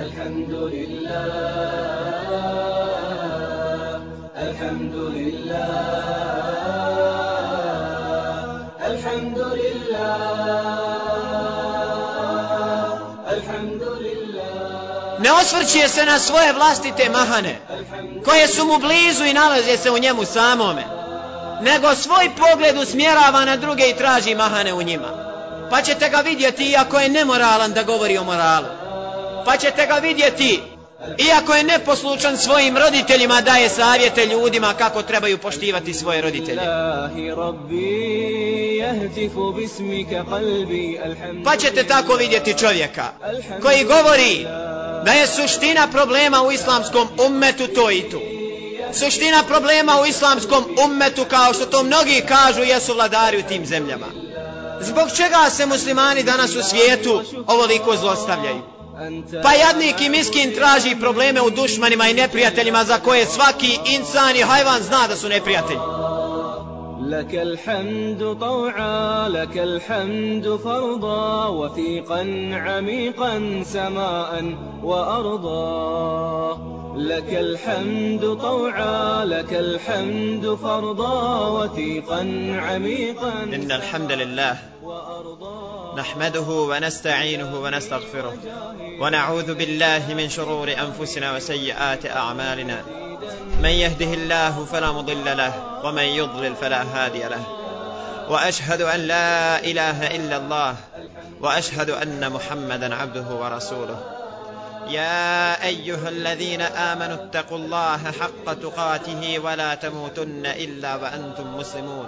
الحمد لله الحمد لله الحمد لله الحمد لله Ne osvrće se na svoje vlastite mahane, koje su mu blizu i nalaze se u njemu samome, nego svoj pogled usmjerava na druge i traži mahane u njima. Pa ćete ga vidjeti iako je nemoralan da govori o moralu. pa ćete ga vidjeti. Iako je neposlučan svojim roditeljima daje savjete ljudima kako trebaju poštivati svoje roditelje. Pa ćete tako vidjeti čovjeka koji govori da je suština problema u islamskom ummetu to i tu suština problema u islamskom ummetu kao što to mnogi kažu jesu vladari u tim zemljama. Zbog čega se muslimani danas u svijetu ovoliko zlostavljaju? أنت Pa jadnik i miskin traži probleme u dušmanima i neprijateljima za koje svaki insan i hajvan zna da su neprijatelji. لك الحمد طوعا لك الحمد فرضا وثيقا عميقا سماء وأرضا لك الحمد طوعا لك الحمد فرضا وثيقا عميقا إن الحمد لله وأرضا نحمده ونستعينه ونستغفره ونعوذ بالله من شرور أنفسنا وسيئات أعمالنا. من يهده الله فلا مضل له ومن يضلل فلا هادي له. وأشهد أن لا إله إلا الله وأشهد أن محمدا عبده ورسوله. يا أيها الذين آمنوا اتقوا الله حق تقاته ولا تموتن إلا وأنتم مسلمون.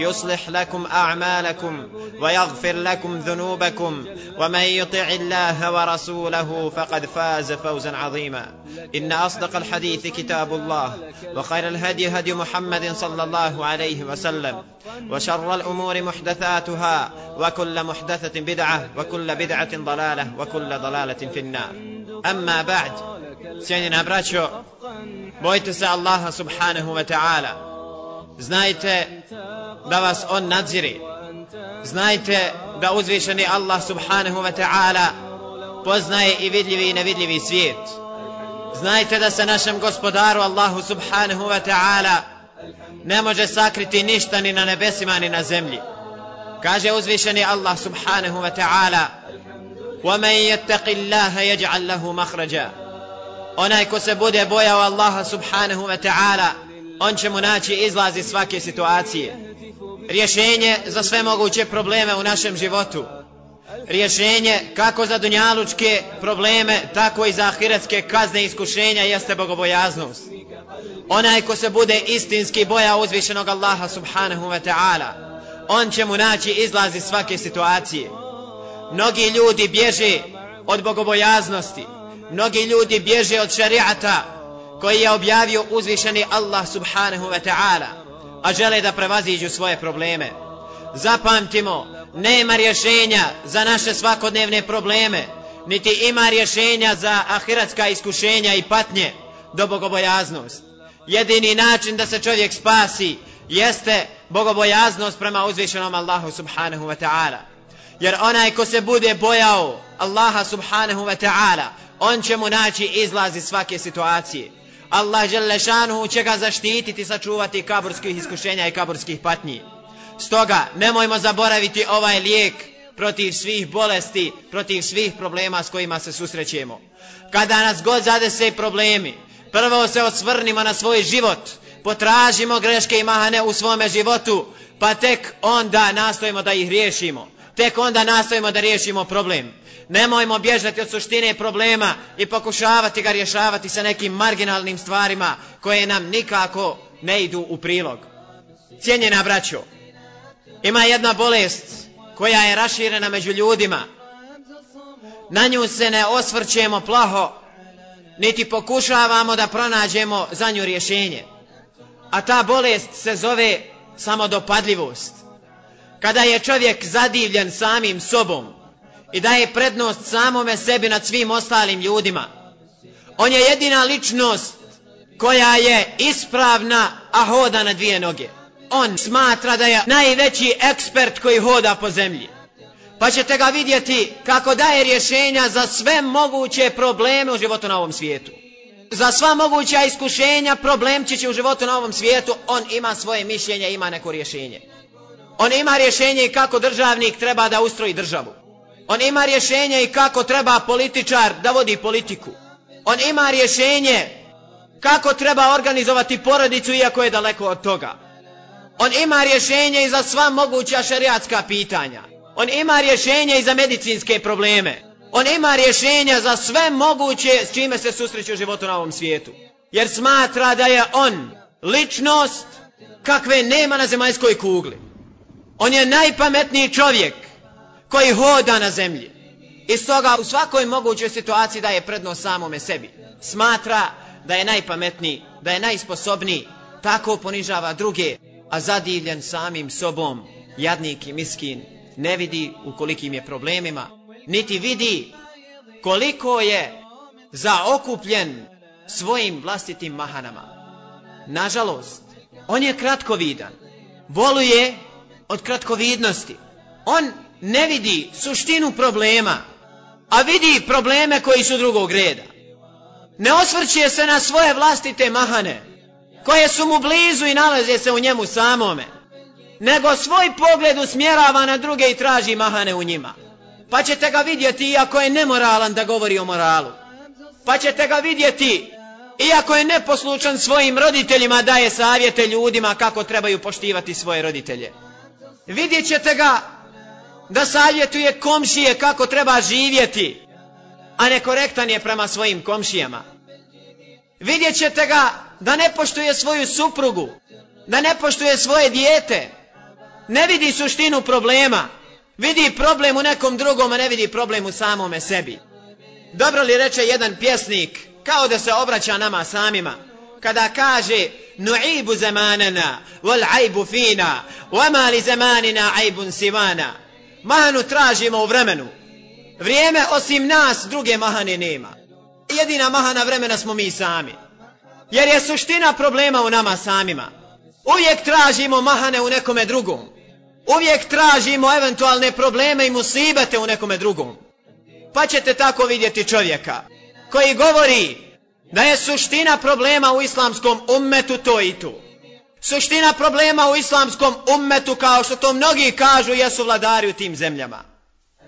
يصلح لكم أعمالكم ويغفر لكم ذنوبكم ومن يطع الله ورسوله فقد فاز فوزا عظيما إن أصدق الحديث كتاب الله وخير الهدي هدي محمد صلى الله عليه وسلم وشر الأمور محدثاتها وكل محدثة بدعة وكل بدعة ضلالة وكل ضلالة في النار أما بعد سيدنا se Allaha subhanahu wa ta'ala. Znajte da vas on nadzire. Znajte da uzvišeni Allah subhanahu wa ta'ala poznaje i vidljivi i nevidljivi svijet. Znajte da se našem gospodaru Allahu subhanahu wa ta'ala ne može sakriti ništa ni na nebesima ni na zemlji. Kaže uzvišeni Allah subhanahu wa ta'ala وَمَنْ يَتَّقِ اللَّهَ يَجْعَلْ لَهُ مَخْرَجًا Onaj ko se bude bojao Allaha subhanahu wa ta'ala on će mu naći izlaz iz svake situacije. Rješenje za sve moguće probleme u našem životu. Rješenje kako za dunjalučke probleme, tako i za ahiretske kazne i iskušenja jeste bogobojaznost. Onaj ko se bude istinski boja uzvišenog Allaha subhanahu wa ta'ala, on će mu naći izlaz iz svake situacije. Mnogi ljudi bježe od bogobojaznosti, mnogi ljudi bježe od šariata koji je objavio uzvišeni Allah subhanahu wa ta'ala, a žele da prevaziđu svoje probleme. Zapamtimo, nema rješenja za naše svakodnevne probleme, niti ima rješenja za ahiratska iskušenja i patnje do bogobojaznost. Jedini način da se čovjek spasi jeste bogobojaznost prema uzvišenom Allahu subhanahu wa ta'ala. Jer onaj ko se bude bojao Allaha subhanahu wa ta'ala, on će mu naći izlaz iz svake situacije. Allah Želešanuhu će ga zaštititi, sačuvati kaburskih iskušenja i kaburskih patnji. Stoga, nemojmo zaboraviti ovaj lijek protiv svih bolesti, protiv svih problema s kojima se susrećemo. Kada nas god zadese problemi, prvo se osvrnimo na svoj život, potražimo greške i mahane u svome životu, pa tek onda nastojimo da ih riješimo. Tek onda nastojimo da riješimo problem. Nemojmo bježati od suštine problema i pokušavati ga rješavati sa nekim marginalnim stvarima koje nam nikako ne idu u prilog. Cijenjena braćo, ima jedna bolest koja je raširena među ljudima. Na nju se ne osvrćemo plaho, niti pokušavamo da pronađemo za nju rješenje. A ta bolest se zove samodopadljivost. Kada je čovjek zadivljen samim sobom i daje prednost samome sebi nad svim ostalim ljudima, on je jedina ličnost koja je ispravna, a hoda na dvije noge. On smatra da je najveći ekspert koji hoda po zemlji. Pa ćete ga vidjeti kako daje rješenja za sve moguće probleme u životu na ovom svijetu. Za sva moguća iskušenja, problem će u životu na ovom svijetu, on ima svoje mišljenje, ima neko rješenje. On ima rješenje i kako državnik treba da ustroji državu. On ima rješenje i kako treba političar da vodi politiku. On ima rješenje kako treba organizovati porodicu iako je daleko od toga. On ima rješenje i za sva moguća šariatska pitanja. On ima rješenje i za medicinske probleme. On ima rješenja za sve moguće s čime se susreće u životu na ovom svijetu. Jer smatra da je on ličnost kakve nema na zemaljskoj kugli. On je najpametniji čovjek koji hoda na zemlji. I stoga u svakoj mogućoj situaciji daje prednost samome sebi. Smatra da je najpametniji, da je najsposobniji, tako ponižava druge, a zadivljen samim sobom, jadnik i miskin, ne vidi u kolikim je problemima, niti vidi koliko je zaokupljen svojim vlastitim mahanama. Nažalost, on je kratkovidan, voluje od kratkovidnosti. On ne vidi suštinu problema, a vidi probleme koji su drugog reda. Ne osvrće se na svoje vlastite mahane, koje su mu blizu i nalaze se u njemu samome, nego svoj pogled usmjerava na druge i traži mahane u njima. Pa ćete ga vidjeti iako je nemoralan da govori o moralu. Pa ćete ga vidjeti iako je neposlučan svojim roditeljima daje savjete ljudima kako trebaju poštivati svoje roditelje. Vidjet ćete ga da savjetuje komšije kako treba živjeti, a nekorektan je prema svojim komšijama. Vidjet ćete ga da ne poštuje svoju suprugu, da ne poštuje svoje dijete, ne vidi suštinu problema, vidi problem u nekom drugom, a ne vidi problem u samome sebi. Dobro li reče jedan pjesnik, kao da se obraća nama samima, kada kaže nu'ibu zamanana, wal aibu fina, wama li zamanina aibun sivana. Mahanu tražimo u vremenu. Vrijeme osim nas druge mahane nema. Jedina mahana vremena smo mi sami. Jer je suština problema u nama samima. Uvijek tražimo mahane u nekome drugom. Uvijek tražimo eventualne probleme i musibete u nekome drugom. Pa ćete tako vidjeti čovjeka koji govori da je suština problema u islamskom ummetu to i tu. Suština problema u islamskom ummetu kao što to mnogi kažu jesu vladari u tim zemljama.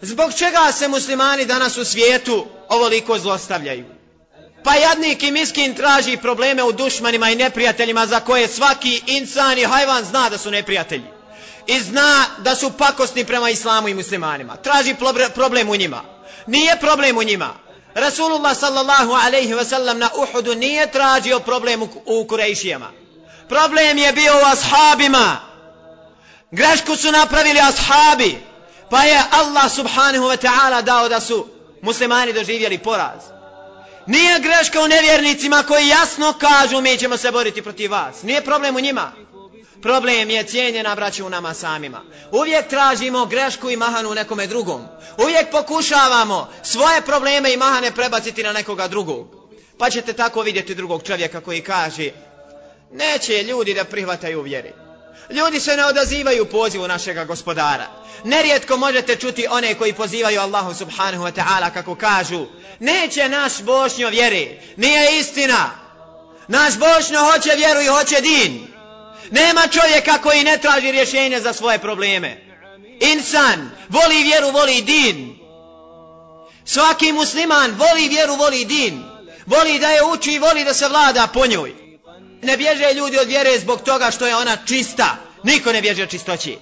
Zbog čega se muslimani danas u svijetu ovoliko zlostavljaju? Pa jadnik i miskin traži probleme u dušmanima i neprijateljima za koje svaki insan i hajvan zna da su neprijatelji. I zna da su pakosni prema islamu i muslimanima. Traži problem u njima. Nije problem u njima. Rasulullah sallallahu alaihi wa sallam na Uhudu nije tražio problem u Kurejšijama. Problem je bio u ashabima. Grešku su napravili ashabi. Pa je Allah subhanahu wa ta'ala dao da su muslimani doživjeli poraz. Nije greška u nevjernicima koji jasno kažu mi ćemo se boriti protiv vas. Nije problem u njima. Problem je cijenjena braća u nama samima. Uvijek tražimo grešku i mahanu nekome drugom. Uvijek pokušavamo svoje probleme i mahane prebaciti na nekoga drugog. Pa ćete tako vidjeti drugog čovjeka koji kaže neće ljudi da prihvataju vjeri. Ljudi se ne odazivaju pozivu našega gospodara. Nerijetko možete čuti one koji pozivaju Allahu subhanahu wa ta'ala kako kažu neće naš bošnjo vjeri. Nije istina. Naš bošnjo hoće vjeru i hoće din. Nema čovjeka koji ne traži rješenje za svoje probleme. Insan voli vjeru, voli din. Svaki musliman voli vjeru, voli din. Voli da je uči i voli da se vlada po njoj. Ne bježe ljudi od vjere zbog toga što je ona čista. Niko ne bježe od čistoći.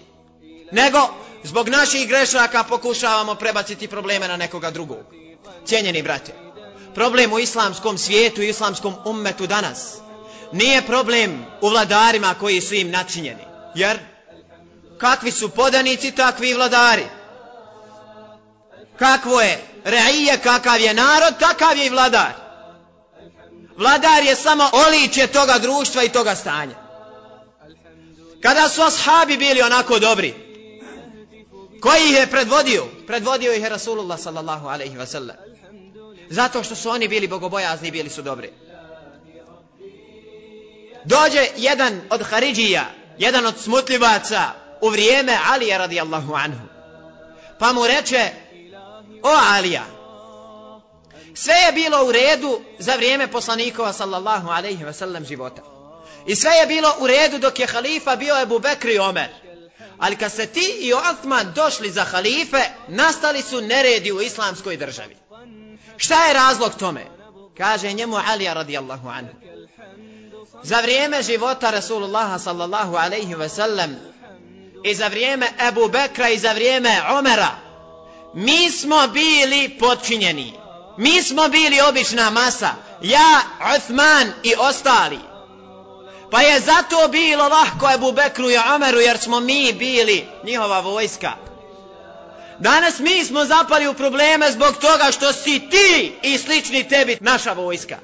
Nego zbog naših grešaka pokušavamo prebaciti probleme na nekoga drugog. Cijenjeni brate, problem u islamskom svijetu i islamskom ummetu danas nije problem u vladarima koji su im načinjeni. Jer kakvi su podanici, takvi vladari. Kakvo je reije, kakav je narod, takav je i vladar. Vladar je samo oličje toga društva i toga stanja. Kada su ashabi bili onako dobri, koji ih je predvodio? Predvodio ih je Rasulullah sallallahu alaihi wa sallam. Zato što su oni bili bogobojazni, bili su dobri. Dođe jedan od Haridžija, jedan od smutljivaca u vrijeme Alija radijallahu anhu. Pa mu reče, o Alija, sve je bilo u redu za vrijeme poslanikova sallallahu alaihi ve sellem života. I sve je bilo u redu dok je halifa bio Ebu Bekri Omer. Ali kad se ti i Osman došli za halife, nastali su neredi u islamskoj državi. Šta je razlog tome? Kaže njemu Alija radijallahu anhu. Za vrijeme života Rasulullaha sallallahu alaihi ve sellem i za vrijeme Ebu Bekra i za vrijeme Omera mi smo bili podčinjeni. Mi smo bili obična masa. Ja, Uthman i ostali. Pa je zato bilo lahko Ebu Bekru i Omeru jer smo mi bili njihova vojska. Danas mi smo zapali u probleme zbog toga što si ti i slični tebi naša vojska.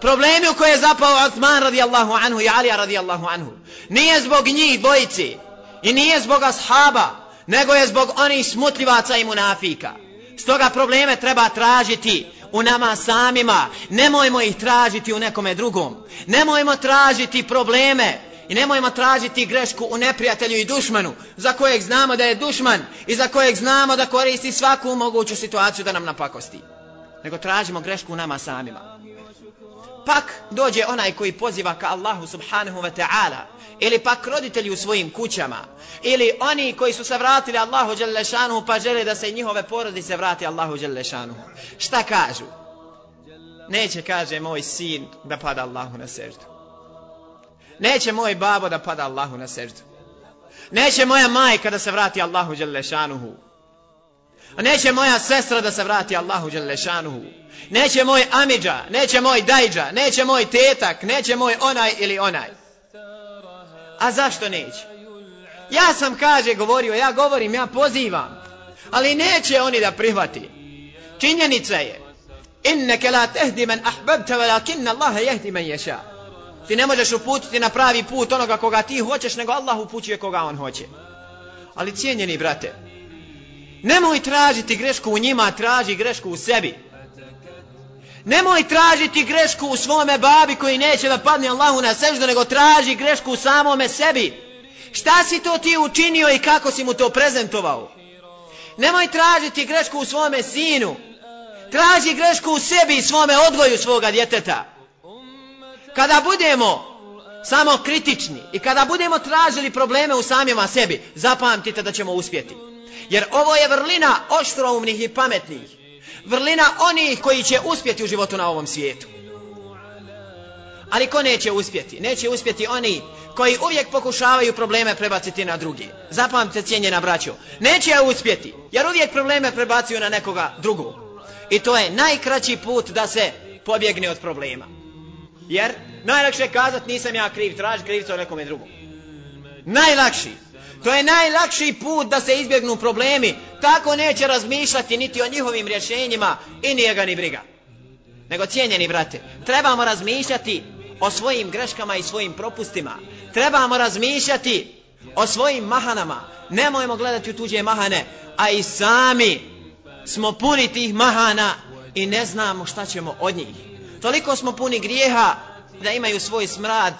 Problemi u koje je zapao Uthman radijallahu anhu i Alija radijallahu anhu. Nije zbog njih dvojici i nije zbog ashaba, nego je zbog onih smutljivaca i munafika. Stoga probleme treba tražiti u nama samima. Nemojmo ih tražiti u nekome drugom. Nemojmo tražiti probleme i nemojmo tražiti grešku u neprijatelju i dušmanu za kojeg znamo da je dušman i za kojeg znamo da koristi svaku moguću situaciju da nam napakosti. Nego tražimo grešku u nama samima. Pak dođe onaj koji poziva ka Allahu subhanahu wa ta'ala ili pak roditelji u svojim kućama ili oni koji su se vratili Allahu Đelešanu pa žele da se njihove porodice vrati Allahu Đelešanu. Šta kažu? Neće, kaže, moj sin da pada Allahu na seždu. Neće moj babo da pada Allahu na seždu. Neće moja majka da se vrati Allahu Đelešanuhu. Neće moja sestra da se vrati Allahu Đelešanuhu. Neće moj amidža, neće moj dajđa, neće moj tetak, neće moj onaj ili onaj. A zašto neće? Ja sam, kaže, govorio, ja govorim, ja pozivam. Ali neće oni da prihvati. Činjenica je. Inneke la tehdi men ahbabta, velakinna Allahe jehdi men ješa. Ti ne možeš uputiti na pravi put onoga koga ti hoćeš, nego Allah upućuje koga on hoće. Ali cijenjeni brate, nemoj tražiti grešku u njima, traži grešku u sebi. Nemoj tražiti grešku u svome babi koji neće da padne Allahu na seždu, nego traži grešku u samome sebi. Šta si to ti učinio i kako si mu to prezentovao? Nemoj tražiti grešku u svome sinu. Traži grešku u sebi i svome odgoju svoga djeteta. Kada budemo samo kritični i kada budemo tražili probleme u samima sebi, zapamtite da ćemo uspjeti. Jer ovo je vrlina oštroumnih i pametnih vrlina onih koji će uspjeti u životu na ovom svijetu. Ali ko neće uspjeti? Neće uspjeti oni koji uvijek pokušavaju probleme prebaciti na drugi. Zapamte cijenjena braćo. Neće uspjeti, jer uvijek probleme prebacuju na nekoga drugog. I to je najkraći put da se pobjegne od problema. Jer najlakše je kazat nisam ja kriv, traži krivca nekome drugom. Najlakši. To je najlakši put da se izbjegnu problemi. Tako neće razmišljati niti o njihovim rješenjima i nije ga ni briga. Nego cijenjeni brate, trebamo razmišljati o svojim greškama i svojim propustima. Trebamo razmišljati o svojim mahanama. Nemojmo gledati u tuđe mahane, a i sami smo puni tih mahana i ne znamo šta ćemo od njih. Toliko smo puni grijeha da imaju svoj smrad,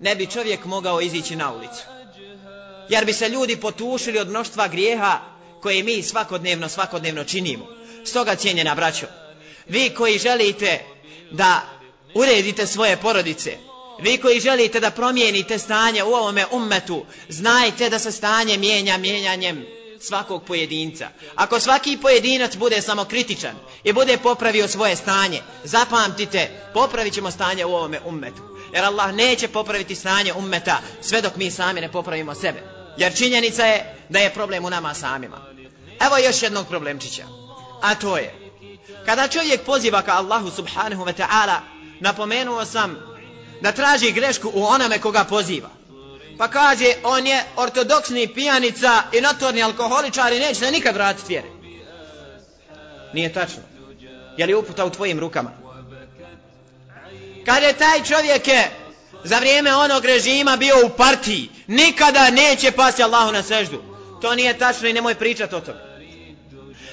ne bi čovjek mogao izići na ulicu jer bi se ljudi potušili od mnoštva grijeha koje mi svakodnevno, svakodnevno činimo. Stoga cijenjena braćo, vi koji želite da uredite svoje porodice, vi koji želite da promijenite stanje u ovome ummetu, znajte da se stanje mijenja mijenjanjem svakog pojedinca. Ako svaki pojedinac bude samo kritičan i bude popravio svoje stanje, zapamtite, popravit ćemo stanje u ovome ummetu. Jer Allah neće popraviti stanje ummeta sve dok mi sami ne popravimo sebe. Jer činjenica je da je problem u nama samima. Evo još jednog problemčića. A to je, kada čovjek poziva ka Allahu subhanahu wa ta'ala, napomenuo sam da traži grešku u onome koga poziva. Pa kaže, on je ortodoksni pijanica i notorni alkoholičar i neće se nikad vratiti vjeri. Nije tačno. Je li uputa u tvojim rukama? Kad je taj čovjek je za vrijeme onog režima bio u partiji, nikada neće pasti Allahu na seždu. To nije tačno i nemoj pričati o tome.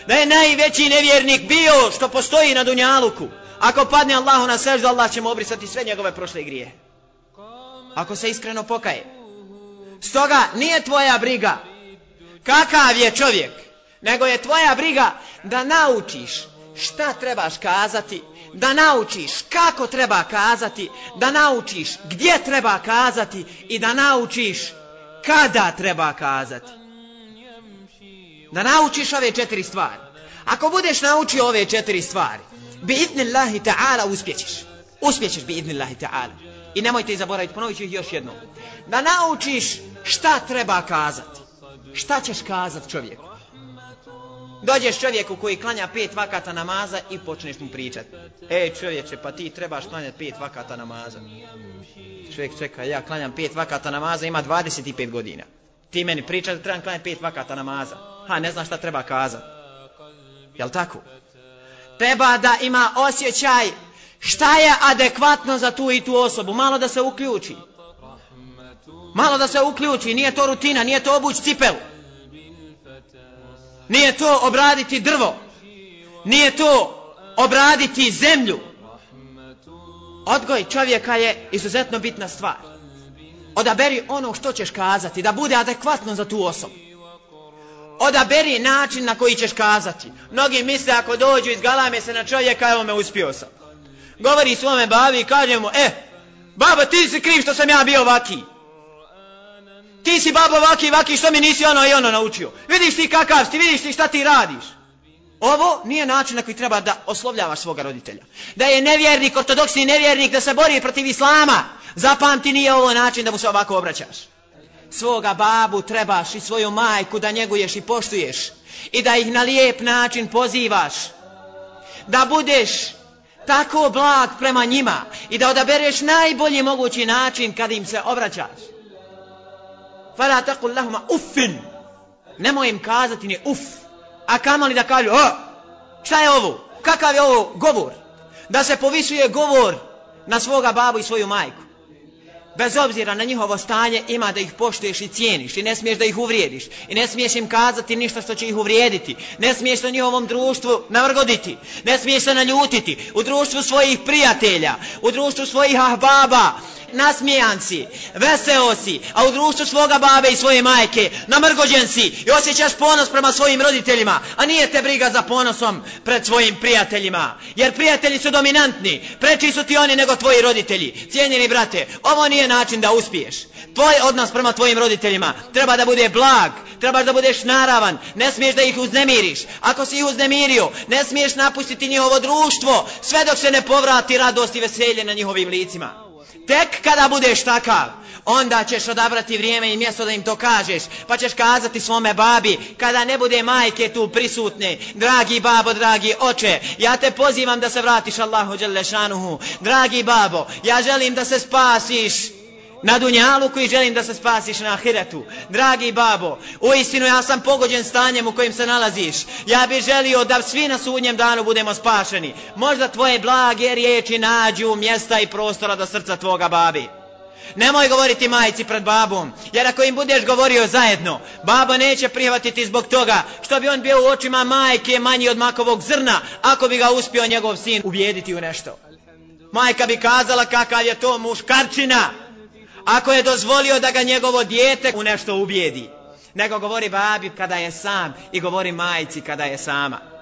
Da je najveći nevjernik bio što postoji na Dunjaluku. Ako padne Allahu na seždu, Allah će mu obrisati sve njegove prošle grije. Ako se iskreno pokaje. Stoga nije tvoja briga kakav je čovjek, nego je tvoja briga da naučiš šta trebaš kazati, da naučiš kako treba kazati, da naučiš gdje treba kazati i da naučiš kada treba kazati. Da naučiš ove četiri stvari. Ako budeš naučio ove četiri stvari, bi idnillahi ta'ala uspjećeš. Uspjećeš bi idnillahi ta'ala. I nemojte ih zaboraviti, ponovit ću ih još jednom. Da naučiš šta treba kazati. Šta ćeš kazati čovjeku? Dođeš čovjeku koji klanja pet vakata namaza i počneš mu pričati. Ej čovječe, pa ti trebaš klanjati pet vakata namaza. Čovjek čeka, ja klanjam pet vakata namaza, ima 25 godina. Ti meni pričaš da trebam klanjati pet vakata namaza. Ha, ne znam šta treba kazati. Jel tako? Treba da ima osjećaj šta je adekvatno za tu i tu osobu. Malo da se uključi. Malo da se uključi, nije to rutina, nije to obuć cipelu. Nije to obraditi drvo. Nije to obraditi zemlju. Odgoj čovjeka je izuzetno bitna stvar. Odaberi ono što ćeš kazati, da bude adekvatno za tu osobu. Odaberi način na koji ćeš kazati. Mnogi misle ako dođu iz galame se na čovjeka, evo me uspio sam. Govori svome babi i kaže mu, eh, e, baba ti si kriv što sam ja bio vaki. Ti si babo vaki vaki što mi nisi ono i ono naučio. Vidiš ti kakav si, vidiš ti šta ti radiš. Ovo nije način na koji treba da oslovljavaš svoga roditelja. Da je nevjernik, ortodoksni nevjernik da se bori protiv islama zapamti nije ovo način da mu se ovako obraćaš. Svoga babu trebaš i svoju majku da njeguješ i poštuješ i da ih na lijep način pozivaš da budeš tako blag prema njima i da odabereš najbolji mogući način kad im se obraćaš. Fala taqul lahum uffin. Nemoj im kazati ni uff a kamali da kažu o šta je ovo? Kakav je ovo govor? Da se povisuje govor na svoga babu i svoju majku bez obzira na njihovo stanje ima da ih poštuješ i cijeniš i ne smiješ da ih uvrijediš i ne smiješ im kazati ništa što će ih uvrijediti ne smiješ na njihovom društvu navrgoditi ne smiješ se naljutiti u društvu svojih prijatelja u društvu svojih ahbaba nasmijan si, veseo si, a u društvu svoga babe i svoje majke, namrgođen si i osjećaš ponos prema svojim roditeljima, a nije te briga za ponosom pred svojim prijateljima. Jer prijatelji su dominantni, preči su ti oni nego tvoji roditelji. Cijenjeni brate, ovo nije način da uspiješ. Tvoj odnos prema tvojim roditeljima treba da bude blag, treba da budeš naravan, ne smiješ da ih uznemiriš. Ako si ih uznemirio, ne smiješ napustiti njihovo društvo, sve dok se ne povrati radost i veselje na njihovim licima. Tek kada budeš takav, onda ćeš odabrati vrijeme i mjesto da im to kažeš. Pa ćeš kazati svome babi, kada ne bude majke tu prisutne, dragi babo, dragi oče, ja te pozivam da se vratiš Allahu Đelešanuhu. Dragi babo, ja želim da se spasiš na dunjalu koji želim da se spasiš na ahiretu. Dragi babo, u istinu ja sam pogođen stanjem u kojim se nalaziš. Ja bih želio da svi na sudnjem danu budemo spašeni. Možda tvoje blage riječi nađu mjesta i prostora do srca tvoga babi. Nemoj govoriti majici pred babom, jer ako im budeš govorio zajedno, baba neće prihvatiti zbog toga što bi on bio u očima majke manji od makovog zrna, ako bi ga uspio njegov sin ubijediti u nešto. Majka bi kazala kakav je to muškarčina, ako je dozvolio da ga njegovo dijete u nešto ubijedi. Nego govori babi kada je sam i govori majci kada je sama.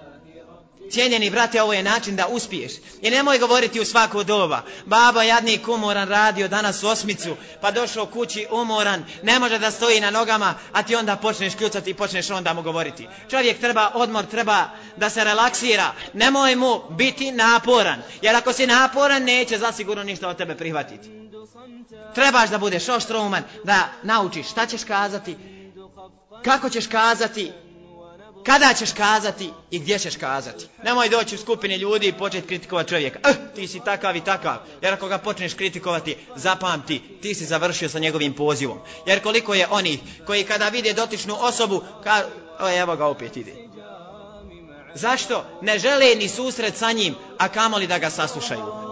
Cijenjeni brate, ovo je način da uspiješ. I nemoj govoriti u svako doba. Baba jadnik umoran radio danas osmicu, pa došao kući umoran, ne može da stoji na nogama, a ti onda počneš kljucati i počneš onda mu govoriti. Čovjek treba odmor, treba da se relaksira. Nemoj mu biti naporan, jer ako si naporan, neće zasigurno ništa od tebe prihvatiti. Trebaš da budeš oštrouman, da naučiš šta ćeš kazati, kako ćeš kazati, kada ćeš kazati i gdje ćeš kazati. Nemoj doći u skupine ljudi i početi kritikovati čovjeka. Eh, ti si takav i takav. Jer ako ga počneš kritikovati, zapamti, ti si završio sa njegovim pozivom. Jer koliko je oni koji kada vide dotičnu osobu, ka... o, evo ga opet ide. Zašto? Ne žele ni susret sa njim, a kamoli da ga saslušaju.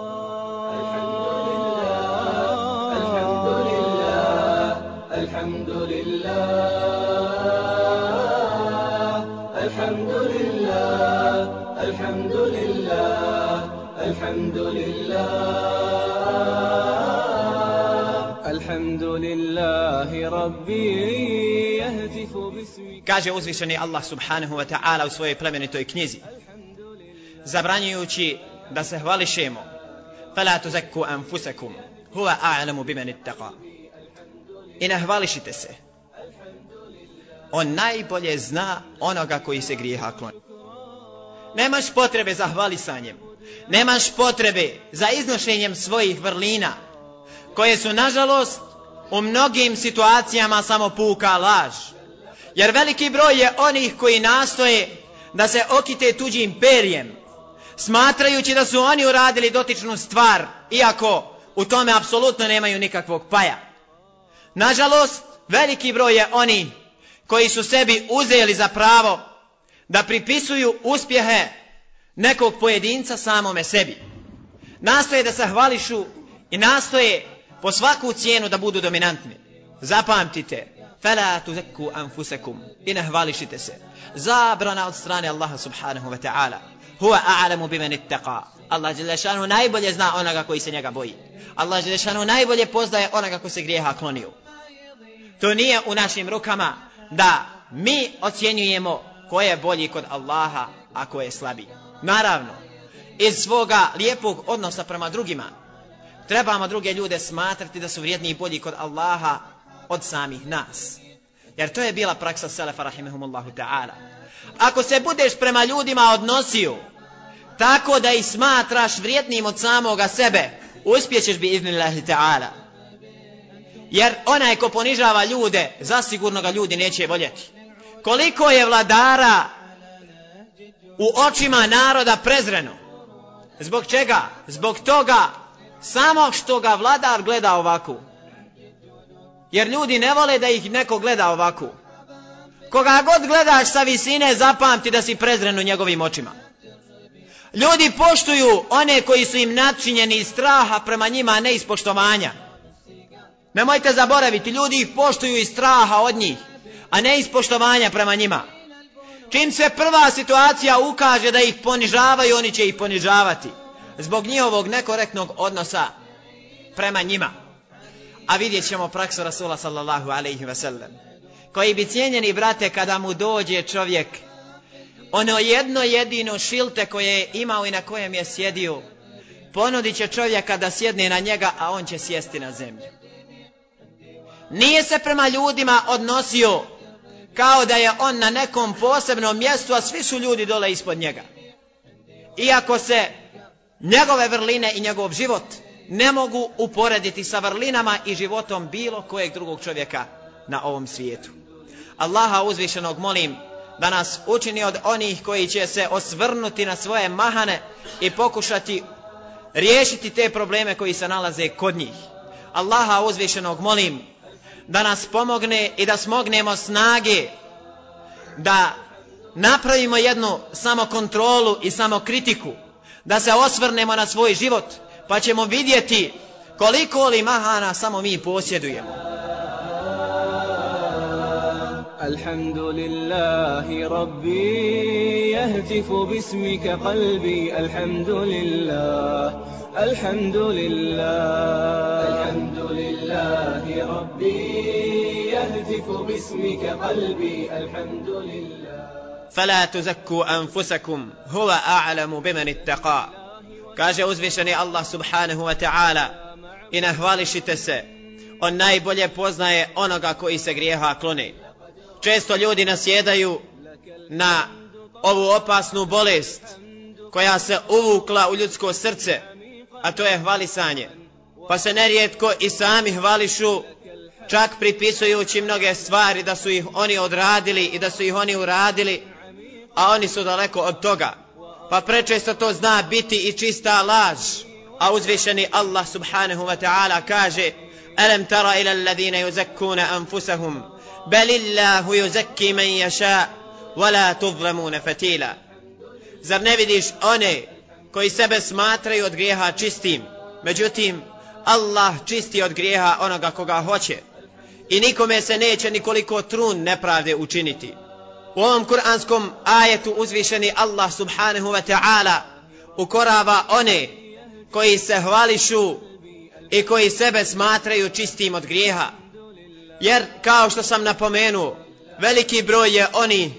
الحمد لله الحمد لله ربي يهتف باسمك Kaže uzvišeni Allah subhanahu wa ta'ala u svojoj plemenitoj knjizi zabranjujući da se hvališemo fala tuzakku anfusakum huwa a'lamu biman ittaqa i ne hvališite se on najbolje zna onoga koji se grijeha kloni nemaš potrebe za hvalisanjem nemaš potrebe za iznošenjem svojih vrlina koje su nažalost u mnogim situacijama samo puka laž. Jer veliki broj je onih koji nastoje da se okite tuđim perjem, smatrajući da su oni uradili dotičnu stvar iako u tome apsolutno nemaju nikakvog paja. Nažalost veliki broj je oni koji su sebi uzeli za pravo da pripisuju uspjehe nekog pojedinca samome sebi. Nastoje da se hvališu i nastoje po svaku cijenu da budu dominantni. Zapamtite fala tuzeku anfusakum i ne hvališite se. Zabrana od strane Allaha subhanahu wa ta'ala. Huwa a'lamu biman ittaqa Allah dželešanu najbolje zna onoga koji se njega boji. Allah dželešanu najbolje poznaje onoga koji se grijeha klonio. To nije u našim rukama da mi ocjenjujemo ko je bolji kod Allaha a ko je slabiji naravno iz svoga lijepog odnosa prema drugima trebamo druge ljude smatrati da su vrijedniji i bolji kod Allaha od samih nas. Jer to je bila praksa Selefa rahimahumullahu ta'ala. Ako se budeš prema ljudima odnosio tako da ih smatraš vrijednim od samoga sebe, uspjećeš bi iznillahi ta'ala. Jer onaj ko ponižava ljude, zasigurno ga ljudi neće voljeti. Koliko je vladara u očima naroda prezreno? Zbog čega? Zbog toga samo što ga vladar gleda ovako. Jer ljudi ne vole da ih neko gleda ovako. Koga god gledaš sa visine, zapamti da si prezren u njegovim očima. Ljudi poštuju one koji su im načinjeni iz straha prema njima, a ne iz poštovanja. Nemojte zaboraviti, ljudi ih poštuju iz straha od njih, a ne iz poštovanja prema njima. Čim se prva situacija ukaže da ih ponižavaju, oni će ih ponižavati zbog njihovog nekorektnog odnosa prema njima. A vidjet ćemo praksu Rasula sallallahu alaihi ve sellem. Koji bi cijenjeni brate kada mu dođe čovjek ono jedno jedino šilte koje je imao i na kojem je sjedio ponudit će čovjeka da sjedne na njega a on će sjesti na zemlju. Nije se prema ljudima odnosio kao da je on na nekom posebnom mjestu a svi su ljudi dole ispod njega. Iako se njegove vrline i njegov život ne mogu uporediti sa vrlinama i životom bilo kojeg drugog čovjeka na ovom svijetu. Allaha uzvišenog molim da nas učini od onih koji će se osvrnuti na svoje mahane i pokušati riješiti te probleme koji se nalaze kod njih. Allaha uzvišenog molim da nas pomogne i da smognemo snage da napravimo jednu samokontrolu i samokritiku da se osvrnemo na svoj život, pa ćemo vidjeti koliko li mahana samo mi posjedujemo. الحمد لله ربي يهتف باسمك قلبي. الحمد لله الحمد لله الحمد لله ربي يهتف باسمك قلبي. الحمد لله. فلا تزكوا أنفسكم هو أعلم بمن اتقى. Kaže uzvišeni Allah subhanahu wa ta'ala i ne hvališite se. On najbolje poznaje onoga koji se grijeha klone često ljudi nasjedaju na ovu opasnu bolest koja se uvukla u ljudsko srce a to je hvalisanje pa se nerijetko i sami hvališu čak pripisujući mnoge stvari da su ih oni odradili i da su ih oni uradili a oni su daleko od toga. Pa prečesto to zna biti i čista laž. A uzvišeni Allah subhanahu wa ta'ala kaže Alam tara ila alladhina yuzakkuna anfusahum بل الله يزكي من yasha wala تظلمون fatila Zar ne vidiš one koji sebe smatraju od grijeha čistim međutim Allah čisti od grijeha onoga koga hoće i nikome se neće nikoliko trun nepravde učiniti. U ovom kuranskom ajetu uzvišeni Allah subhanahu wa ta'ala ukorava one koji se hvališu i koji sebe smatraju čistim od grijeha. Jer, kao što sam napomenuo, veliki broj je oni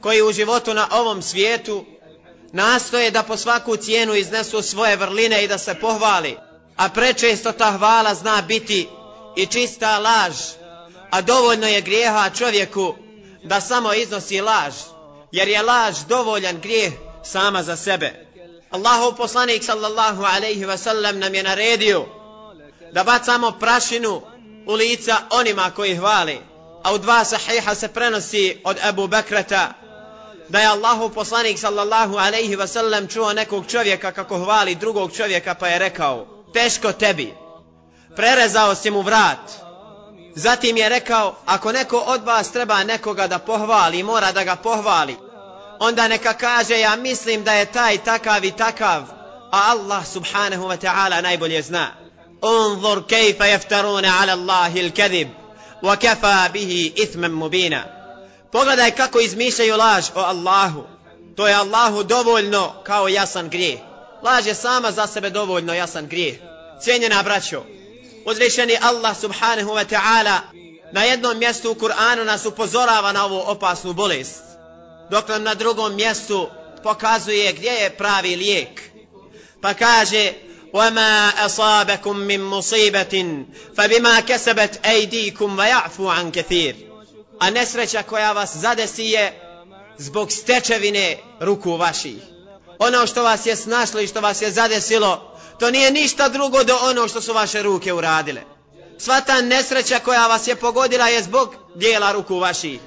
koji u životu na ovom svijetu nastoje da po svaku cijenu iznesu svoje vrline i da se pohvali, a prečesto ta hvala zna biti i čista laž, a dovoljno je grijeha čovjeku da samo iznosi laž, jer je laž dovoljan grijeh sama za sebe. Allahu poslanik sallallahu alaihi wasallam nam je naredio da bacamo prašinu u lica onima koji hvali. A u dva sahiha se prenosi od Ebu Bekreta da je Allahu poslanik sallallahu alaihi wasallam čuo nekog čovjeka kako hvali drugog čovjeka pa je rekao teško tebi. Prerezao si mu vrat. Zatim je rekao ako neko od vas treba nekoga da pohvali mora da ga pohvali. Onda neka kaže ja mislim da je taj takav i takav. A Allah subhanahu wa ta'ala najbolje zna. انظر كيف يفترون على الله الكذب وكفى به إثما مبينا. Pogledaj kako izmišljaju laž o Allahu. To je Allahu dovoljno kao jasan grijeh. Laž je sama za sebe dovoljno jasan grijeh. Cijenjena braćo uzvišeni Allah subhanahu wa ta'ala na jednom mjestu u Kur'anu nas upozorava na ovu opasnu bolest dok nam na drugom mjestu pokazuje gdje je pravi lijek. Pa kaže وَمَا أَصَابَكُم مِّن مُصِيبَةٍ فَبِمَا كَسَبَتْ أَيْدِيكُمْ وَيَعْفُوا عَن كَثِيرٍ A nesreća koja vas zadesi je zbog stečevine ruku vaših. Ono što vas je snašlo i što vas je zadesilo, to nije ništa drugo do ono što su vaše ruke uradile. Sva ta nesreća koja vas je pogodila je zbog dijela ruku vaših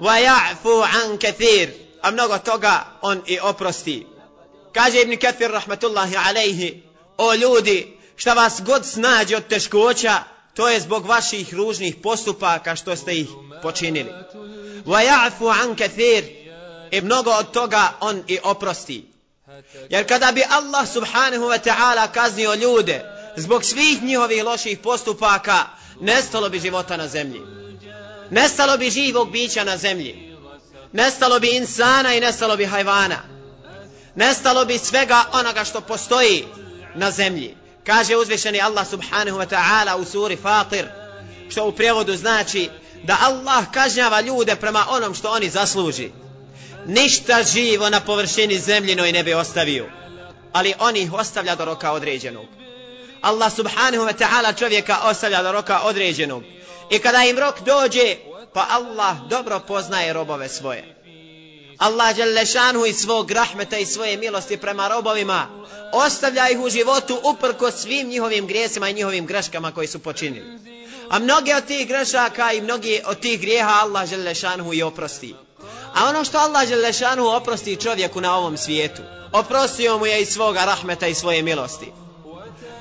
wa ya'fu an kathir a mnogo toga on i oprosti kaže ibn Kathir rahmetullahi alejhi o ljudi šta vas god snađe od teškoća to je zbog vaših ružnih postupaka što ste ih počinili. Wa ya'fu an kathir. I mnogo od toga on i oprosti. Jer kada bi Allah subhanahu wa ta'ala kaznio ljude zbog svih njihovih loših postupaka nestalo bi života na zemlji. Nestalo bi živog bića na zemlji. Nestalo bi insana i nestalo bi hajvana nestalo bi svega onoga što postoji na zemlji. Kaže uzvišeni Allah subhanahu wa ta'ala u suri Fatir što u prijevodu znači da Allah kažnjava ljude prema onom što oni zasluži. Ništa živo na površini zemljinoj ne bi ostavio ali on ih ostavlja do roka određenog. Allah subhanahu wa ta'ala čovjeka ostavlja do roka određenog. I kada im rok dođe, pa Allah dobro poznaje robove svoje. Allah Đelešanu iz svog rahmeta i svoje milosti prema robovima ostavlja ih u životu uprko svim njihovim grijesima i njihovim greškama koji su počinili. A mnoge od tih grešaka i mnogi od tih grijeha Allah Đelešanu i oprosti. A ono što Allah Đelešanu oprosti čovjeku na ovom svijetu, oprostio mu je i svoga rahmeta i svoje milosti.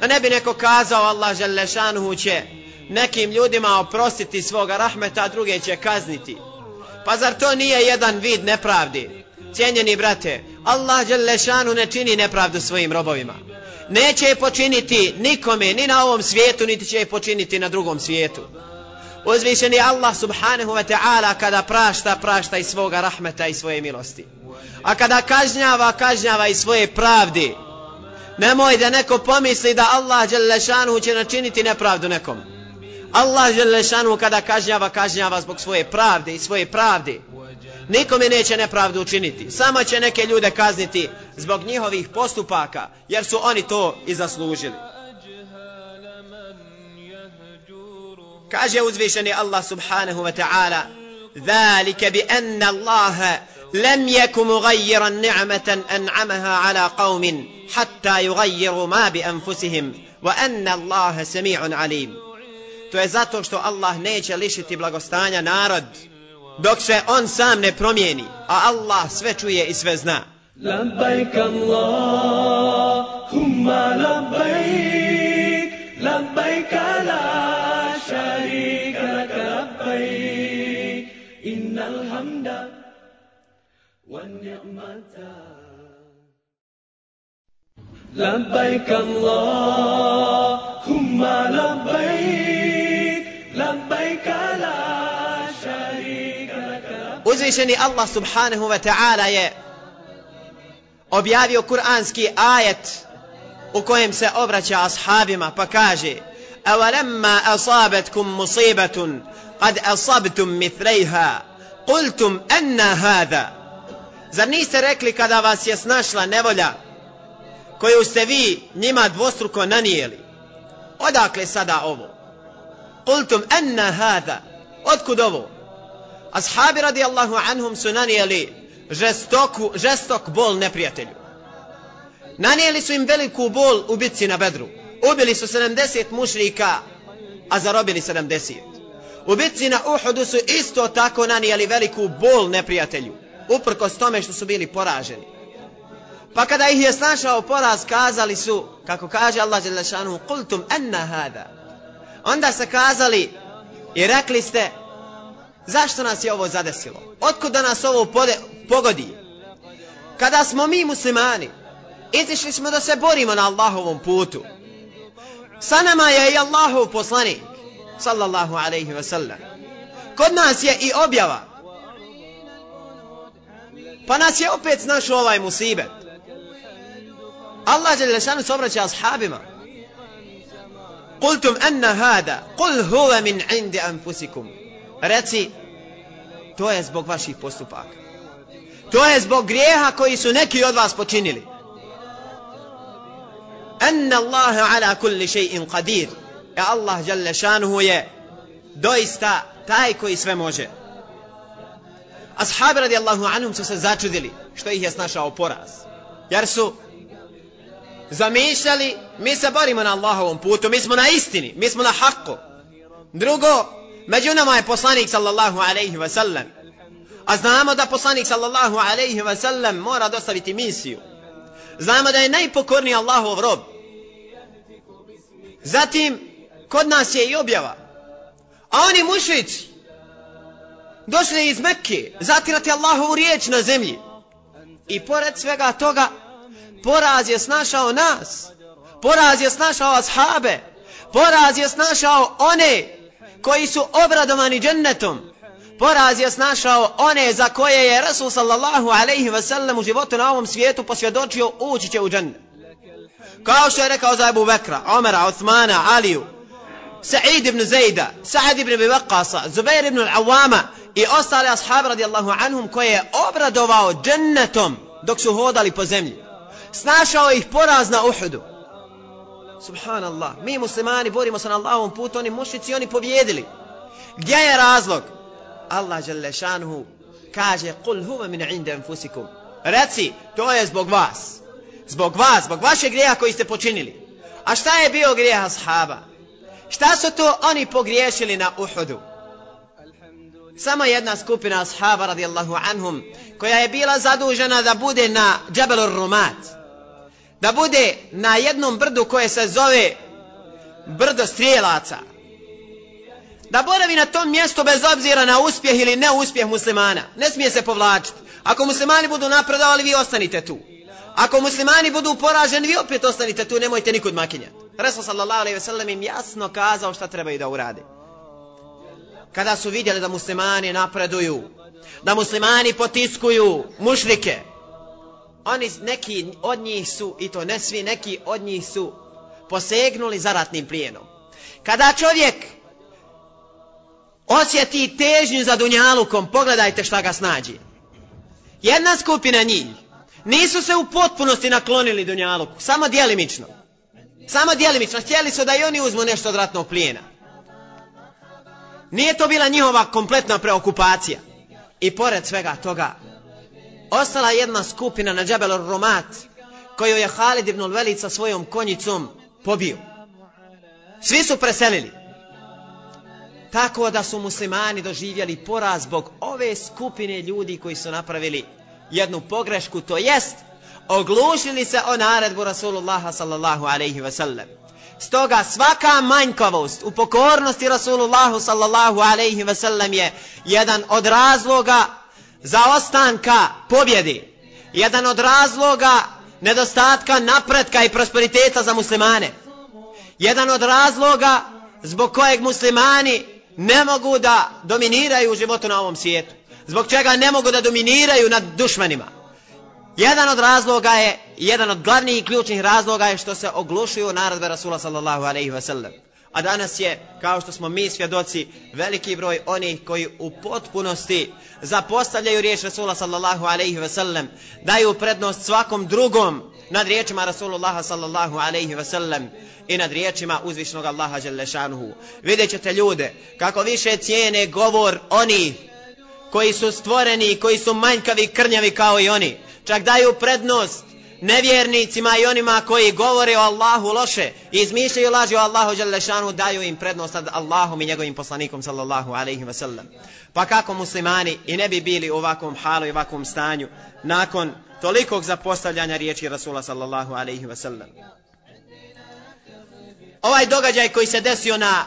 Da ne bi neko kazao Allah Đelešanu će nekim ljudima oprostiti svoga rahmeta, a druge će kazniti. Pa zar to nije jedan vid nepravdi? Cijenjeni brate, Allah Đelešanu ne čini nepravdu svojim robovima. Neće je počiniti nikome, ni na ovom svijetu, niti će je počiniti na drugom svijetu. Uzvišeni Allah subhanahu wa ta'ala kada prašta, prašta iz svoga rahmeta i svoje milosti. A kada kažnjava, kažnjava iz svoje pravdi. Nemoj da neko pomisli da Allah Đelešanu će načiniti nepravdu nekom. Allah Želešanu kada kažnjava, kažnjava zbog svoje pravde i svoje pravde. Nikome neće nepravdu učiniti. Samo će neke ljude kazniti zbog njihovih postupaka, jer su oni to i zaslužili. Kaže uzvišeni Allah subhanahu wa ta'ala ذلك بأن الله لم يكن مغيرا نعمة أنعمها على قوم حتى يغيروا ما بأنفسهم وأن الله سميع عليم to je zato što Allah neće lišiti blagostanja narod dok se on sam ne promijeni a Allah sve čuje i sve zna Labbaik Allahumma labbaik Labbaik la sharika laka labbaik Innal hamda wan ni'mata Labbaik Allahumma labbaik لبيك Uzvišeni Allah subhanahu wa ta'ala je objavio kuranski ajet u kojem se obraća ashabima pa kaže أولما أصابتكم مصيبة قد أصبتم مثليها قلتم أن هذا Zar niste rekli kada vas je snašla nevolja koju ste vi njima dvostruko nanijeli? Odakle sada ovo? Kultum enna hada. Otkud ovo? Ashabi radijallahu anhum su nanijeli žestoku, žestok bol neprijatelju. Nanijeli su im veliku bol u bitci na bedru. Ubili su 70 mušrika, a zarobili 70. U bitci na Uhudu su isto tako nanijeli veliku bol neprijatelju. Uprkos tome što su bili poraženi. Pa kada ih je snašao poraz, kazali su, kako kaže Allah Đelešanu, kultum enna hada. Onda se kazali i rekli ste, Zašto nas je ovo zadesilo? Otkud da nas ovo pode, pogodi? Kada smo mi muslimani, izišli smo da se borimo na Allahovom putu. Sa nama je i Allahov poslanik, sallallahu alaihi ve sallam. Kod nas je i objava. Pa nas je opet našao ovaj musibet. Allah je lešanu se obraća ashabima. Kultum anna hada, kul huve min indi anfusikum. Reci, to je zbog vaših postupaka. To je zbog grijeha koji su neki od vas počinili. Anna Allah ala kulli shay'in qadir. Ja Allah jalla šanuhu je doista taj koji sve može. Ashabi radijallahu anhum su se začudili što ih je snašao poraz. Jer su zamišljali, mi se borimo na Allahovom putu, mi smo na istini, mi smo na haku. Drugo, među nama je poslanik sallallahu alaihi wa sallam. A znamo da poslanik sallallahu alaihi wa sallam mora dostaviti misiju. Znamo da je najpokorniji Allahov rob. Zatim, kod nas je i objava. A oni mušici, došli iz Mekke, zatirati Allahovu riječ na zemlji. I pored svega toga, poraz je snašao nas, poraz je snašao ashabe, poraz je snašao one koji su obradovani džennetom, poraz je snašao one za koje je Rasul sallallahu alaihi ve sellem u životu na ovom svijetu posvjedočio ući će u džennet. Kao što je rekao za Ebu Bekra, Omera, Uthmana, Aliju, Sa'id ibn Zejda, Sa'ad ibn Bivakasa, Zubair ibn Al-Awama i ostale ashabi radijallahu anhum koje je obradovao džennetom dok su hodali po zemlji snašao ih poraz na Uhudu. Subhanallah, mi muslimani borimo se na Allahovom putu, oni mušici, oni pobjedili. Gdje je razlog? Allah žele šanhu kaže, kul huve min inde enfusikum. Reci, to je zbog vas. Zbog vas, zbog vaše grijeha koji ste počinili. A šta je bio grijeh ashaba? Šta su to oni pogriješili na Uhudu? Samo jedna skupina ashaba radijallahu anhum koja je bila zadužena da bude na Džabelur Rumat da bude na jednom brdu koje se zove brdo strijelaca. Da boravi na tom mjestu bez obzira na uspjeh ili neuspjeh muslimana. Ne smije se povlačiti. Ako muslimani budu napredovali, vi ostanite tu. Ako muslimani budu poraženi, vi opet ostanite tu, nemojte nikud makinjati. Resul sallallahu alaihi ve sellem im jasno kazao šta trebaju da urade. Kada su vidjeli da muslimani napreduju, da muslimani potiskuju mušrike, oni neki od njih su, i to ne svi, neki od njih su posegnuli za ratnim plijenom. Kada čovjek osjeti težnju za dunjalukom, pogledajte šta ga snađi. Jedna skupina njih nisu se u potpunosti naklonili dunjaluku, samo dijelimično. Samo dijelimično, htjeli su da i oni uzmu nešto od ratnog plijena. Nije to bila njihova kompletna preokupacija. I pored svega toga, ostala jedna skupina na Džabel Romat koju je Halid ibn Velid sa svojom konjicom pobio. Svi su preselili. Tako da su muslimani doživjeli poraz zbog ove skupine ljudi koji su napravili jednu pogrešku, to jest oglušili se o naredbu Rasulullaha sallallahu alaihi ve sellem. Stoga svaka manjkavost u pokornosti Rasulullahu sallallahu alaihi ve sellem je jedan od razloga za ostanka pobjedi. Jedan od razloga nedostatka napretka i prosperiteta za muslimane. Jedan od razloga zbog kojeg muslimani ne mogu da dominiraju u životu na ovom svijetu. Zbog čega ne mogu da dominiraju nad dušmanima. Jedan od razloga je, jedan od glavnih i ključnih razloga je što se oglušuju naredbe Rasula sallallahu alaihi wa sallam. A danas je, kao što smo mi svjedoci, veliki broj onih koji u potpunosti zapostavljaju riječ Rasula sallallahu alaihi ve sellem, daju prednost svakom drugom nad riječima Rasulullaha sallallahu alaihi ve sellem i nad riječima uzvišnog Allaha Đelešanuhu. Vidjet ćete ljude kako više cijene govor oni koji su stvoreni, koji su manjkavi, krnjavi kao i oni. Čak daju prednost nevjernicima i onima koji govore o Allahu loše i izmišljaju laži o Allahu Đalešanu daju im prednost nad Allahom i njegovim poslanikom sallallahu alaihi wasallam. Pa kako muslimani i ne bi bili u ovakvom halu i ovakvom stanju nakon tolikog zapostavljanja riječi Rasula sallallahu alaihi wasallam. Ovaj događaj koji se desio na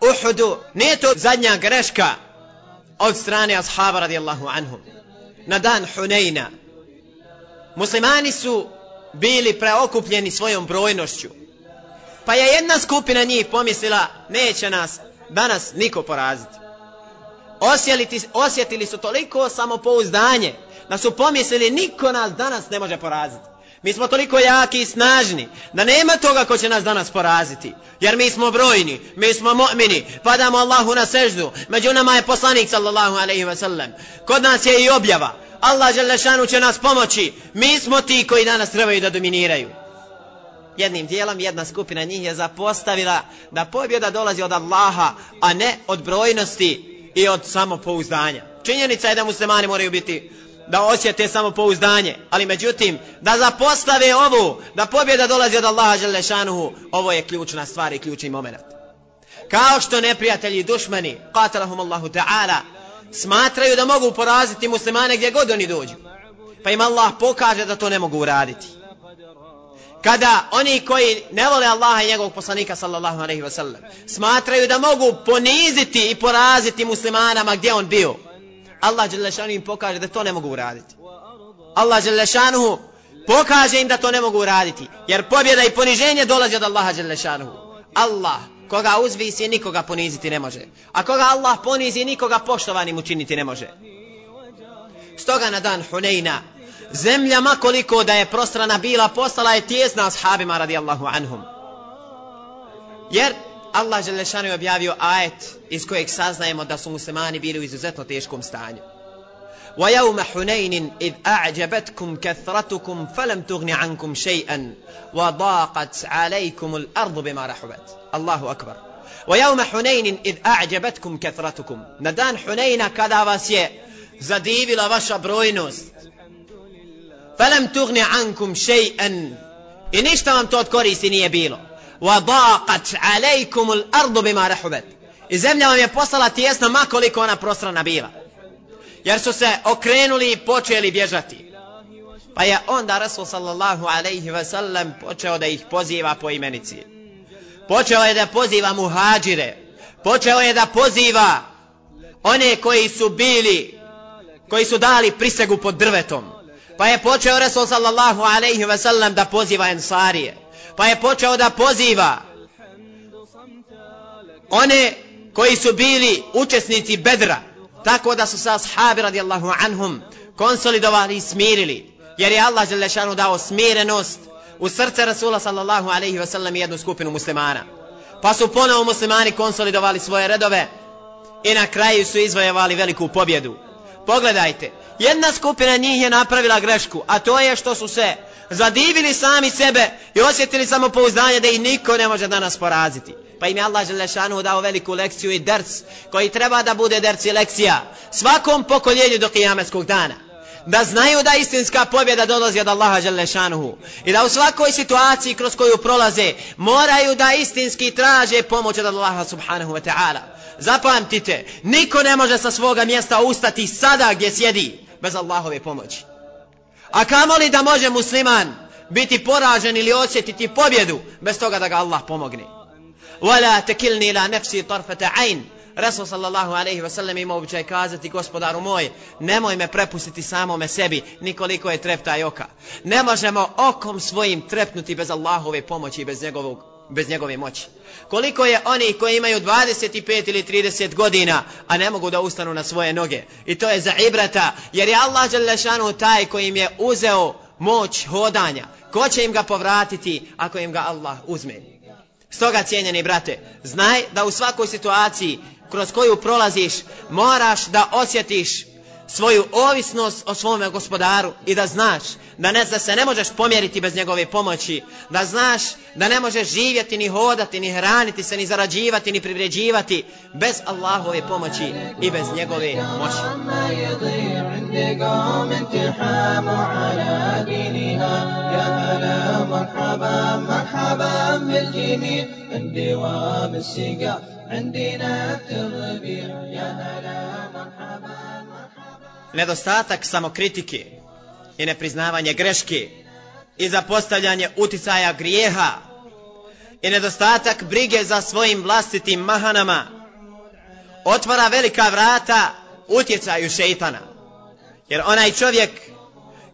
Uhudu nije to zadnja greška od strane ashaba radijallahu anhum. Na dan Huneyna muslimani su bili preokupljeni svojom brojnošću. Pa je jedna skupina njih pomislila, neće nas danas niko poraziti. Osjetili, osjetili su toliko samopouzdanje, da su pomislili, niko nas danas ne može poraziti. Mi smo toliko jaki i snažni, da nema toga ko će nas danas poraziti. Jer mi smo brojni, mi smo mu'mini, padamo Allahu na seždu, među nama je poslanik sallallahu alaihi wa sallam. Kod nas je i objava, Allah Đelešanu će nas pomoći. Mi smo ti koji danas trebaju da dominiraju. Jednim dijelom jedna skupina njih je zapostavila da pobjeda dolazi od Allaha, a ne od brojnosti i od samopouzdanja. Činjenica je da muslimani moraju biti da osjete samopouzdanje, ali međutim, da zapostave ovu, da pobjeda dolazi od Allaha Đelešanuhu, ovo je ključna stvar i ključni moment. Kao što neprijatelji i dušmani, qatalahum Allahu ta'ala, smatraju da mogu poraziti muslimane gdje god oni dođu. Pa im Allah pokaže da to ne mogu uraditi. Kada oni koji ne vole Allaha i njegovog poslanika sallallahu alaihi wa sallam smatraju da mogu poniziti i poraziti muslimanama gdje on bio. Allah Đelešanu im pokaže da to ne mogu uraditi. Allah Đelešanu pokaže im da to ne mogu uraditi. Jer pobjeda i poniženje dolazi od Allaha Đelešanu. Allah koga uzvisi nikoga poniziti ne može. A koga Allah ponizi nikoga poštovanim učiniti ne može. Stoga na dan Huneyna, zemlja makoliko da je prostrana bila, postala je tjesna ashabima radijallahu anhum. Jer Allah Želešanu je objavio ajet iz kojeg saznajemo da su muslimani bili u izuzetno teškom stanju. ويوم حنين إذ أعجبتكم كثرتكم فلم تغن عنكم شيئا وضاقت عليكم الأرض بما رحبت. الله أكبر. ويوم حنين إذ أعجبتكم كثرتكم. ندان حنين كذا واسي زديب لوش بروينوس. فلم تغن عنكم شيئا. اشتمم توت كوريسي نيه بيلو. وضاقت عليكم الأرض بما رحبت. I zemlja vam je poslala tijesno makoliko ona. Jer su se okrenuli i počeli bježati. Pa je onda Rasul sallallahu alaihi ve sellem počeo da ih poziva po imenici. Počeo je da poziva muhađire. Počeo je da poziva one koji su bili, koji su dali prisegu pod drvetom. Pa je počeo Rasul sallallahu alaihi ve sellem da poziva ensarije. Pa je počeo da poziva one koji su bili učesnici bedra tako da su se ashabi radijallahu anhum konsolidovali i smirili jer je Allah želešanu dao smirenost u srce Rasula sallallahu alaihi wasallam jednu skupinu muslimana. Pa su ponovo muslimani konsolidovali svoje redove i na kraju su izvojevali veliku pobjedu pogledajte jedna skupina njih je napravila grešku a to je što su se zadivili sami sebe i osjetili samopouzdanje da ih niko ne može danas poraziti. Pa im je Allah Želešanu dao veliku lekciju i derc koji treba da bude derc i lekcija svakom pokoljenju do kijametskog dana da znaju da istinska pobjeda dolazi od Allaha Želešanuhu i da u svakoj situaciji kroz koju prolaze moraju da istinski traže pomoć od Allaha Subhanahu wa ta'ala zapamtite niko ne može sa svoga mjesta ustati sada gdje sjedi bez Allahove pomoći a kamoli da može musliman biti poražen ili osjetiti pobjedu bez toga da ga Allah pomogne ولا تكلني لا نفسي طرفة عين Resul sallallahu alaihi ve sellem ima običaj kazati gospodaru moj, nemoj me prepustiti samome sebi, nikoliko je trepta i oka. Ne možemo okom svojim trepnuti bez Allahove pomoći i bez njegovog bez njegove moći. Koliko je oni koji imaju 25 ili 30 godina, a ne mogu da ustanu na svoje noge. I to je za ibrata, jer je Allah Đalešanu taj koji im je uzeo moć hodanja. Ko će im ga povratiti ako im ga Allah uzme? Stoga, cijenjeni brate, znaj da u svakoj situaciji kroz koju prolaziš, moraš da osjetiš svoju ovisnost o svome gospodaru i da znaš da ne da se ne možeš pomjeriti bez njegove pomoći, da znaš da ne možeš živjeti ni hodati, ni hraniti se, ni zarađivati, ni privređivati bez Allahove pomoći i bez njegove moći. Nedostatak samokritike i nepriznavanje greške i zapostavljanje uticaja grijeha i nedostatak brige za svojim vlastitim mahanama otvara velika vrata utjecaju šeitana. Jer onaj čovjek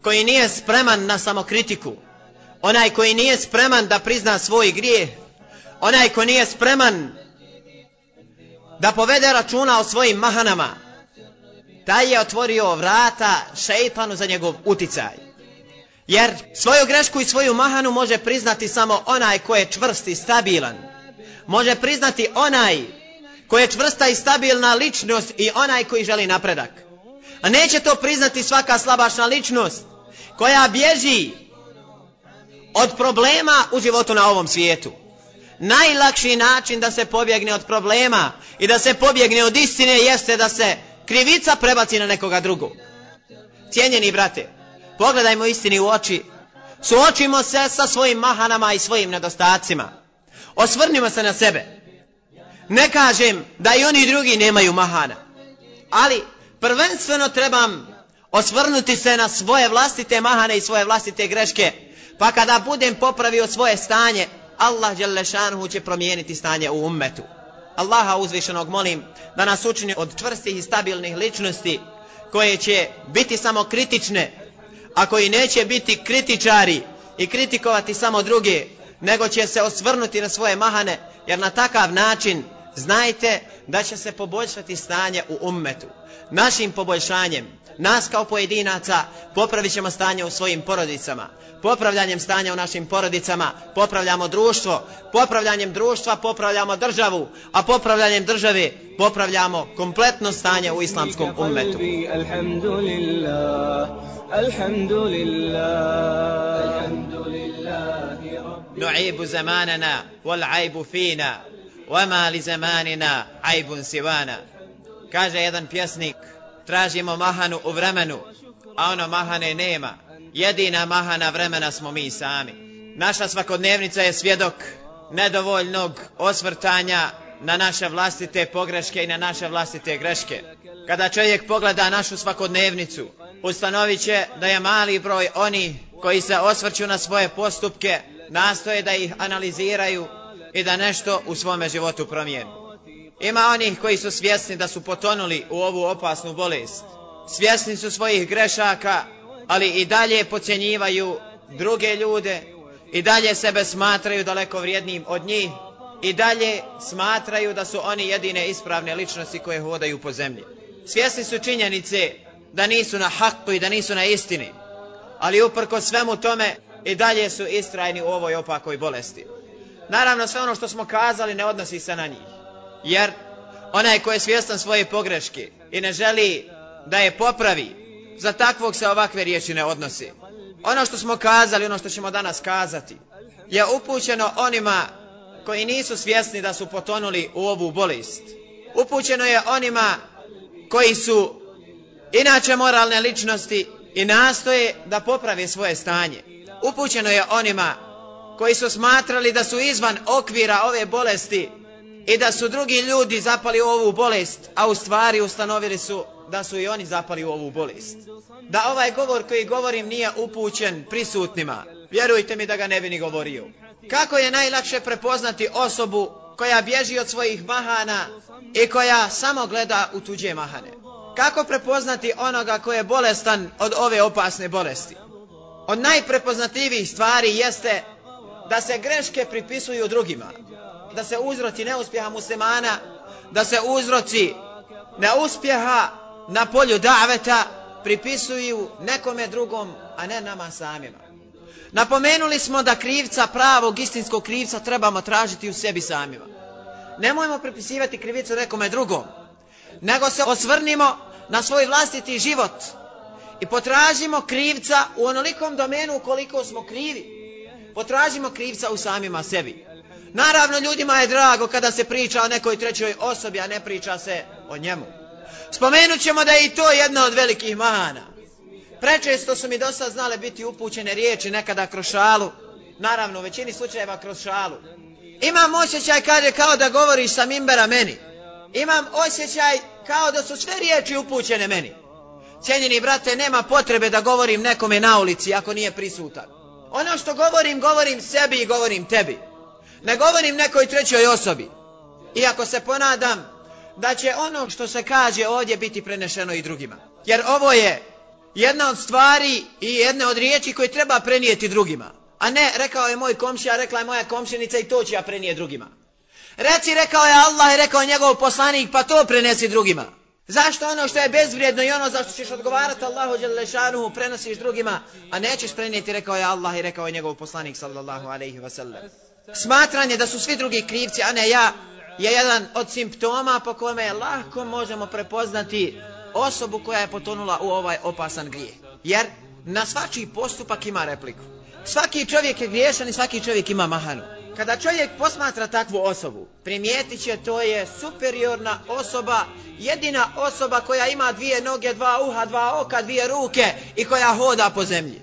koji nije spreman na samokritiku, onaj koji nije spreman da prizna svoj grijeh, onaj koji nije spreman da povede računa o svojim mahanama, taj je otvorio vrata šeitanu za njegov uticaj. Jer svoju grešku i svoju mahanu može priznati samo onaj ko je čvrst i stabilan. Može priznati onaj ko je čvrsta i stabilna ličnost i onaj koji želi napredak. A neće to priznati svaka slabašna ličnost koja bježi od problema u životu na ovom svijetu. Najlakši način da se pobjegne od problema i da se pobjegne od istine jeste da se krivica prebaci na nekoga drugog. Cijenjeni brate, pogledajmo istini u oči, suočimo se sa svojim mahanama i svojim nedostacima. Osvrnimo se na sebe. Ne kažem da i oni drugi nemaju mahana, ali prvenstveno trebam osvrnuti se na svoje vlastite mahane i svoje vlastite greške, pa kada budem popravio svoje stanje, Allah će promijeniti stanje u ummetu. Allaha uzvišenog molim da nas učini od čvrstih i stabilnih ličnosti koje će biti samo kritične, a koji neće biti kritičari i kritikovati samo druge, nego će se osvrnuti na svoje mahane, jer na takav način znajte da će se poboljšati stanje u ummetu. Našim poboljšanjem, nas kao pojedinaca, popravit ćemo stanje u svojim porodicama popravljanjem stanja u našim porodicama popravljamo društvo, popravljanjem društva popravljamo državu, a popravljanjem države popravljamo kompletno stanje u islamskom ummetu. نعيب زماننا والعيب فينا وما لزماننا عيب سوانا kaže jedan pjesnik tražimo mahanu u vremenu a ono mahane nema jedina mahana vremena smo mi sami. Naša svakodnevnica je svjedok nedovoljnog osvrtanja na naše vlastite pogreške i na naše vlastite greške. Kada čovjek pogleda našu svakodnevnicu, ustanovit će da je mali broj oni koji se osvrću na svoje postupke, nastoje da ih analiziraju i da nešto u svome životu promijenu. Ima onih koji su svjesni da su potonuli u ovu opasnu bolest. Svjesni su svojih grešaka ali i dalje pocijenjivaju druge ljude i dalje sebe smatraju daleko vrijednim od njih i dalje smatraju da su oni jedine ispravne ličnosti koje hodaju po zemlji. Svjesni su činjenice da nisu na haku i da nisu na istini, ali uprko svemu tome i dalje su istrajni u ovoj opakoj bolesti. Naravno sve ono što smo kazali ne odnosi se na njih, jer onaj ko je svjestan svoje pogreške i ne želi da je popravi, za takvog se ovakve riječi ne odnose. Ono što smo kazali, ono što ćemo danas kazati, je upućeno onima koji nisu svjesni da su potonuli u ovu bolest. Upućeno je onima koji su inače moralne ličnosti i nastoje da poprave svoje stanje. Upućeno je onima koji su smatrali da su izvan okvira ove bolesti i da su drugi ljudi zapali u ovu bolest, a u stvari ustanovili su da su i oni zapali u ovu bolest. Da ovaj govor koji govorim nije upućen prisutnima, vjerujte mi da ga ne bi ni govorio. Kako je najlakše prepoznati osobu koja bježi od svojih mahana i koja samo gleda u tuđe mahane? Kako prepoznati onoga koji je bolestan od ove opasne bolesti? Od najprepoznativijih stvari jeste da se greške pripisuju drugima. Da se uzroci neuspjeha muslimana, da se uzroci neuspjeha na polju daveta pripisuju nekome drugom, a ne nama samima. Napomenuli smo da krivca, pravog istinskog krivca trebamo tražiti u sebi samima. Nemojmo pripisivati krivicu nekome drugom, nego se osvrnimo na svoj vlastiti život i potražimo krivca u onolikom domenu koliko smo krivi. Potražimo krivca u samima sebi. Naravno, ljudima je drago kada se priča o nekoj trećoj osobi, a ne priča se o njemu. Spomenut ćemo da je i to jedna od velikih mana. Prečesto su mi dosta znale biti upućene riječi nekada kroz šalu. Naravno, u većini slučajeva kroz šalu. Imam osjećaj, kaže, kao da govoriš sa mimbera meni. Imam osjećaj kao da su sve riječi upućene meni. Cijenjeni brate, nema potrebe da govorim nekome na ulici ako nije prisutan. Ono što govorim, govorim sebi i govorim tebi. Ne govorim nekoj trećoj osobi. Iako se ponadam da će ono što se kaže ovdje biti prenešeno i drugima. Jer ovo je jedna od stvari i jedne od riječi koje treba prenijeti drugima. A ne, rekao je moj komšija, rekla je moja komšinica i to će ja prenije drugima. Reci, rekao je Allah i rekao njegov poslanik, pa to prenesi drugima. Zašto ono što je bezvrijedno i ono zašto ćeš odgovarati Allahu Đelešanuhu prenosiš drugima, a nećeš prenijeti, rekao je Allah i rekao je njegov poslanik sallallahu alaihi wasallam. sallam. Smatranje da su svi drugi krivci, a ne ja, je jedan od simptoma po kome lahko možemo prepoznati osobu koja je potonula u ovaj opasan grije. Jer na svačiji postupak ima repliku. Svaki čovjek je griješan i svaki čovjek ima mahanu. Kada čovjek posmatra takvu osobu, primijetit će to je superiorna osoba, jedina osoba koja ima dvije noge, dva uha, dva oka, dvije ruke i koja hoda po zemlji.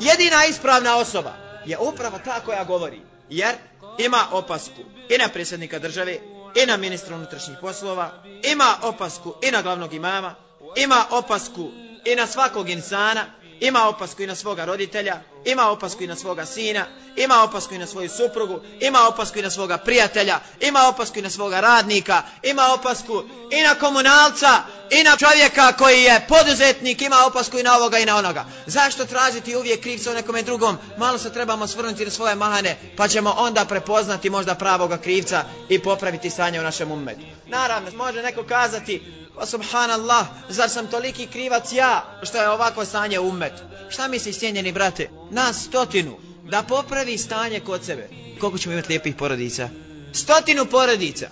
Jedina ispravna osoba je upravo ta koja govori, jer ima opasku i na predsjednika države, i na ministra unutrašnjih poslova, ima opasku i na glavnog imama, ima opasku i na svakog insana, ima opasku i na svoga roditelja, ima opasku i na svoga sina, ima opasku i na svoju suprugu, ima opasku i na svoga prijatelja, ima opasku i na svoga radnika, ima opasku i na komunalca, i na čovjeka koji je poduzetnik, ima opasku i na ovoga i na onoga. Zašto tražiti uvijek krivca u nekome drugom? Malo se trebamo svrnuti na svoje mahane, pa ćemo onda prepoznati možda pravoga krivca i popraviti stanje u našem umetu. Naravno, može neko kazati, o subhanallah, zar sam toliki krivac ja, što je ovako stanje u ummetu? Šta misliš, sjenjeni brate? Nas stotinu, da popravi stanje kod sebe. Koliko ćemo imati lijepih porodica? Stotinu porodica.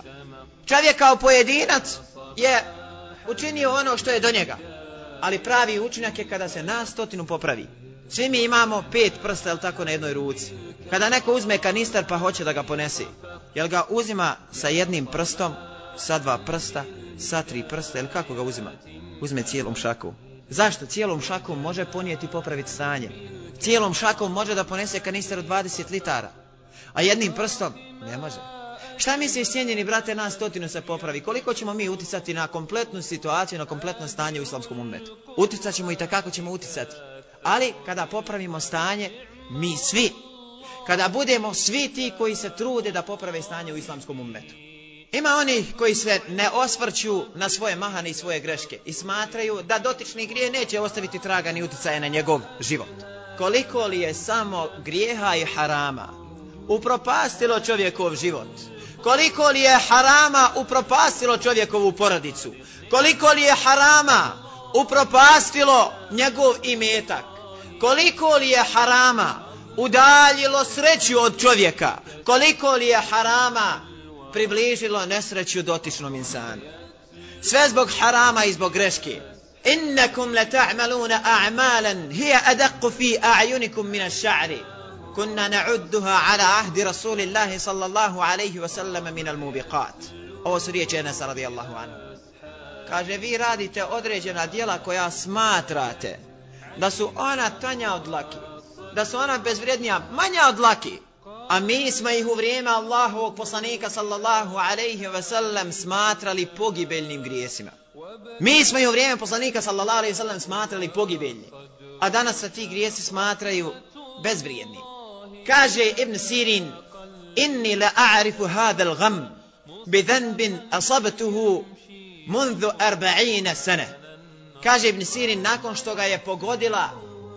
Čovjek kao pojedinac je učinio ono što je do njega. Ali pravi učinak je kada se na stotinu popravi. Svi mi imamo pet prsta, jel tako, na jednoj ruci. Kada neko uzme kanistar pa hoće da ga ponese, jel ga uzima sa jednim prstom, sa dva prsta, sa tri prsta, jel kako ga uzima? Uzme cijelom šakom. Zašto? Cijelom šakom može ponijeti popraviti stanje. Cijelom šakom može da ponese kanister od 20 litara. A jednim prstom ne može. Šta misliš, cijenjeni brate, nas stotinu se popravi? Koliko ćemo mi uticati na kompletnu situaciju, na kompletno stanje u islamskom umetu? Uticat ćemo i takako ćemo uticati. Ali, kada popravimo stanje, mi svi, kada budemo svi ti koji se trude da poprave stanje u islamskom umetu. Ima oni koji se ne osvrću na svoje mahane i svoje greške i smatraju da dotični grije neće ostaviti traga ni uticaje na njegov život. Koliko li je samo grijeha i harama upropastilo čovjekov život? koliko li je harama upropastilo čovjekovu porodicu, koliko li je harama upropastilo njegov imetak, koliko li je harama udaljilo sreću od čovjeka, koliko li je harama približilo nesreću dotičnom insanu. Sve zbog harama i zbog greške. Innakum la ta'maluna a'malan hiya adaqqu fi a'yunikum min ash-sha'ri. Kunna na'udduha ala ahdi Rasulillahi sallallahu alayhi wa sallam min al-mubiqat. Ovo su riječi Enes radijallahu anhu. Kaže, vi radite određena dijela koja smatrate da su ona tanja od laki, da su ona bezvrednija, manja od laki a mi smo ih u vrijeme Allahovog poslanika sallallahu alaihi ve sellem smatrali pogibeljnim grijesima. Mi smo ih u vrijeme poslanika sallallahu alaihi ve sellem smatrali pogibeljnim, a danas se ti grijesi smatraju bezvrijednim. Kaže Ibn Sirin, inni la a'rifu hada l'gham bi dhanbin asabtuhu mundhu arba'ina sene. Kaže Ibn Sirin, nakon što ga je pogodila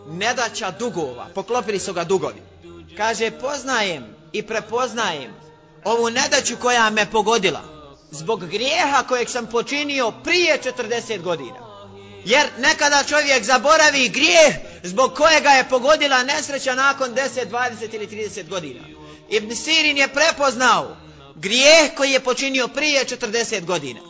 nedaća dugova, poklopili su ga dugovi kaže poznajem i prepoznajem ovu nedaću koja me pogodila zbog grijeha kojeg sam počinio prije 40 godina. Jer nekada čovjek zaboravi grijeh zbog kojega je pogodila nesreća nakon 10, 20 ili 30 godina. Ibn Sirin je prepoznao grijeh koji je počinio prije 40 godina.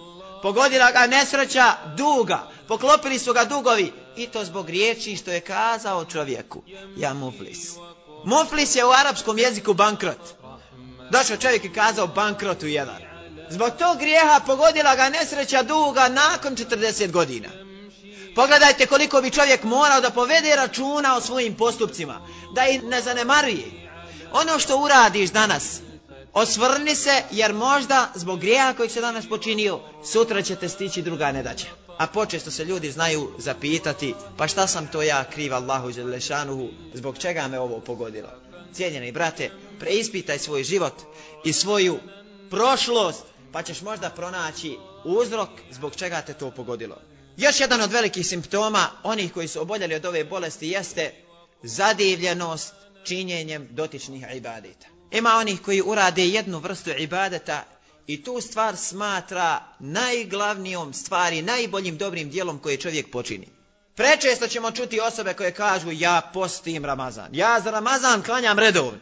Pogodila ga nesreća duga, poklopili su ga dugovi i to zbog riječi što je kazao čovjeku. Ja muflis. Muflis je u arapskom jeziku bankrot. Došao čovjek i kazao bankrot u jedan. Zbog tog grijeha pogodila ga nesreća duga nakon 40 godina. Pogledajte koliko bi čovjek morao da povede računa o svojim postupcima, da ih ne zanemaruje. Ono što uradiš danas, osvrni se jer možda zbog grijeha kojeg se danas počinio, sutra će te stići druga nedaća. A počesto se ljudi znaju zapitati, pa šta sam to ja kriv Allahu Đelešanuhu, zbog čega me ovo pogodilo? Cijenjeni brate, preispitaj svoj život i svoju prošlost, pa ćeš možda pronaći uzrok zbog čega te to pogodilo. Još jedan od velikih simptoma onih koji su oboljeli od ove bolesti jeste zadivljenost činjenjem dotičnih ibadeta. Ima onih koji urade jednu vrstu ibadeta i tu stvar smatra najglavnijom stvari, najboljim dobrim dijelom koje čovjek počini. Prečesto ćemo čuti osobe koje kažu ja postim Ramazan. Ja za Ramazan klanjam redovno.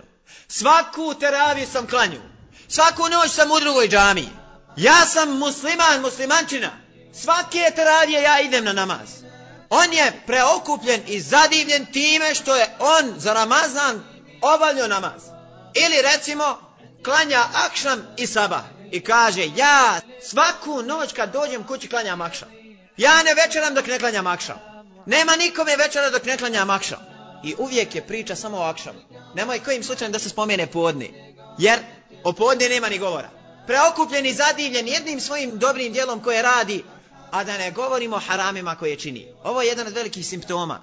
Svaku teraviju sam klanju. Svaku noć sam u drugoj džami. Ja sam musliman, muslimančina. Svake teravije ja idem na namaz. On je preokupljen i zadivljen time što je on za Ramazan obavljio namaz. Ili recimo klanja akšam i sabah i kaže ja svaku noć kad dođem kući klanjam akša. Ja ne večeram dok ne klanjam akša. Nema nikome večera dok ne klanjam akša. I uvijek je priča samo o akšam. Nemoj kojim slučajem da se spomene podni. Jer o podni nema ni govora. Preokupljen i zadivljen jednim svojim dobrim dijelom koje radi, a da ne govorimo o haramima koje čini. Ovo je jedan od velikih simptoma.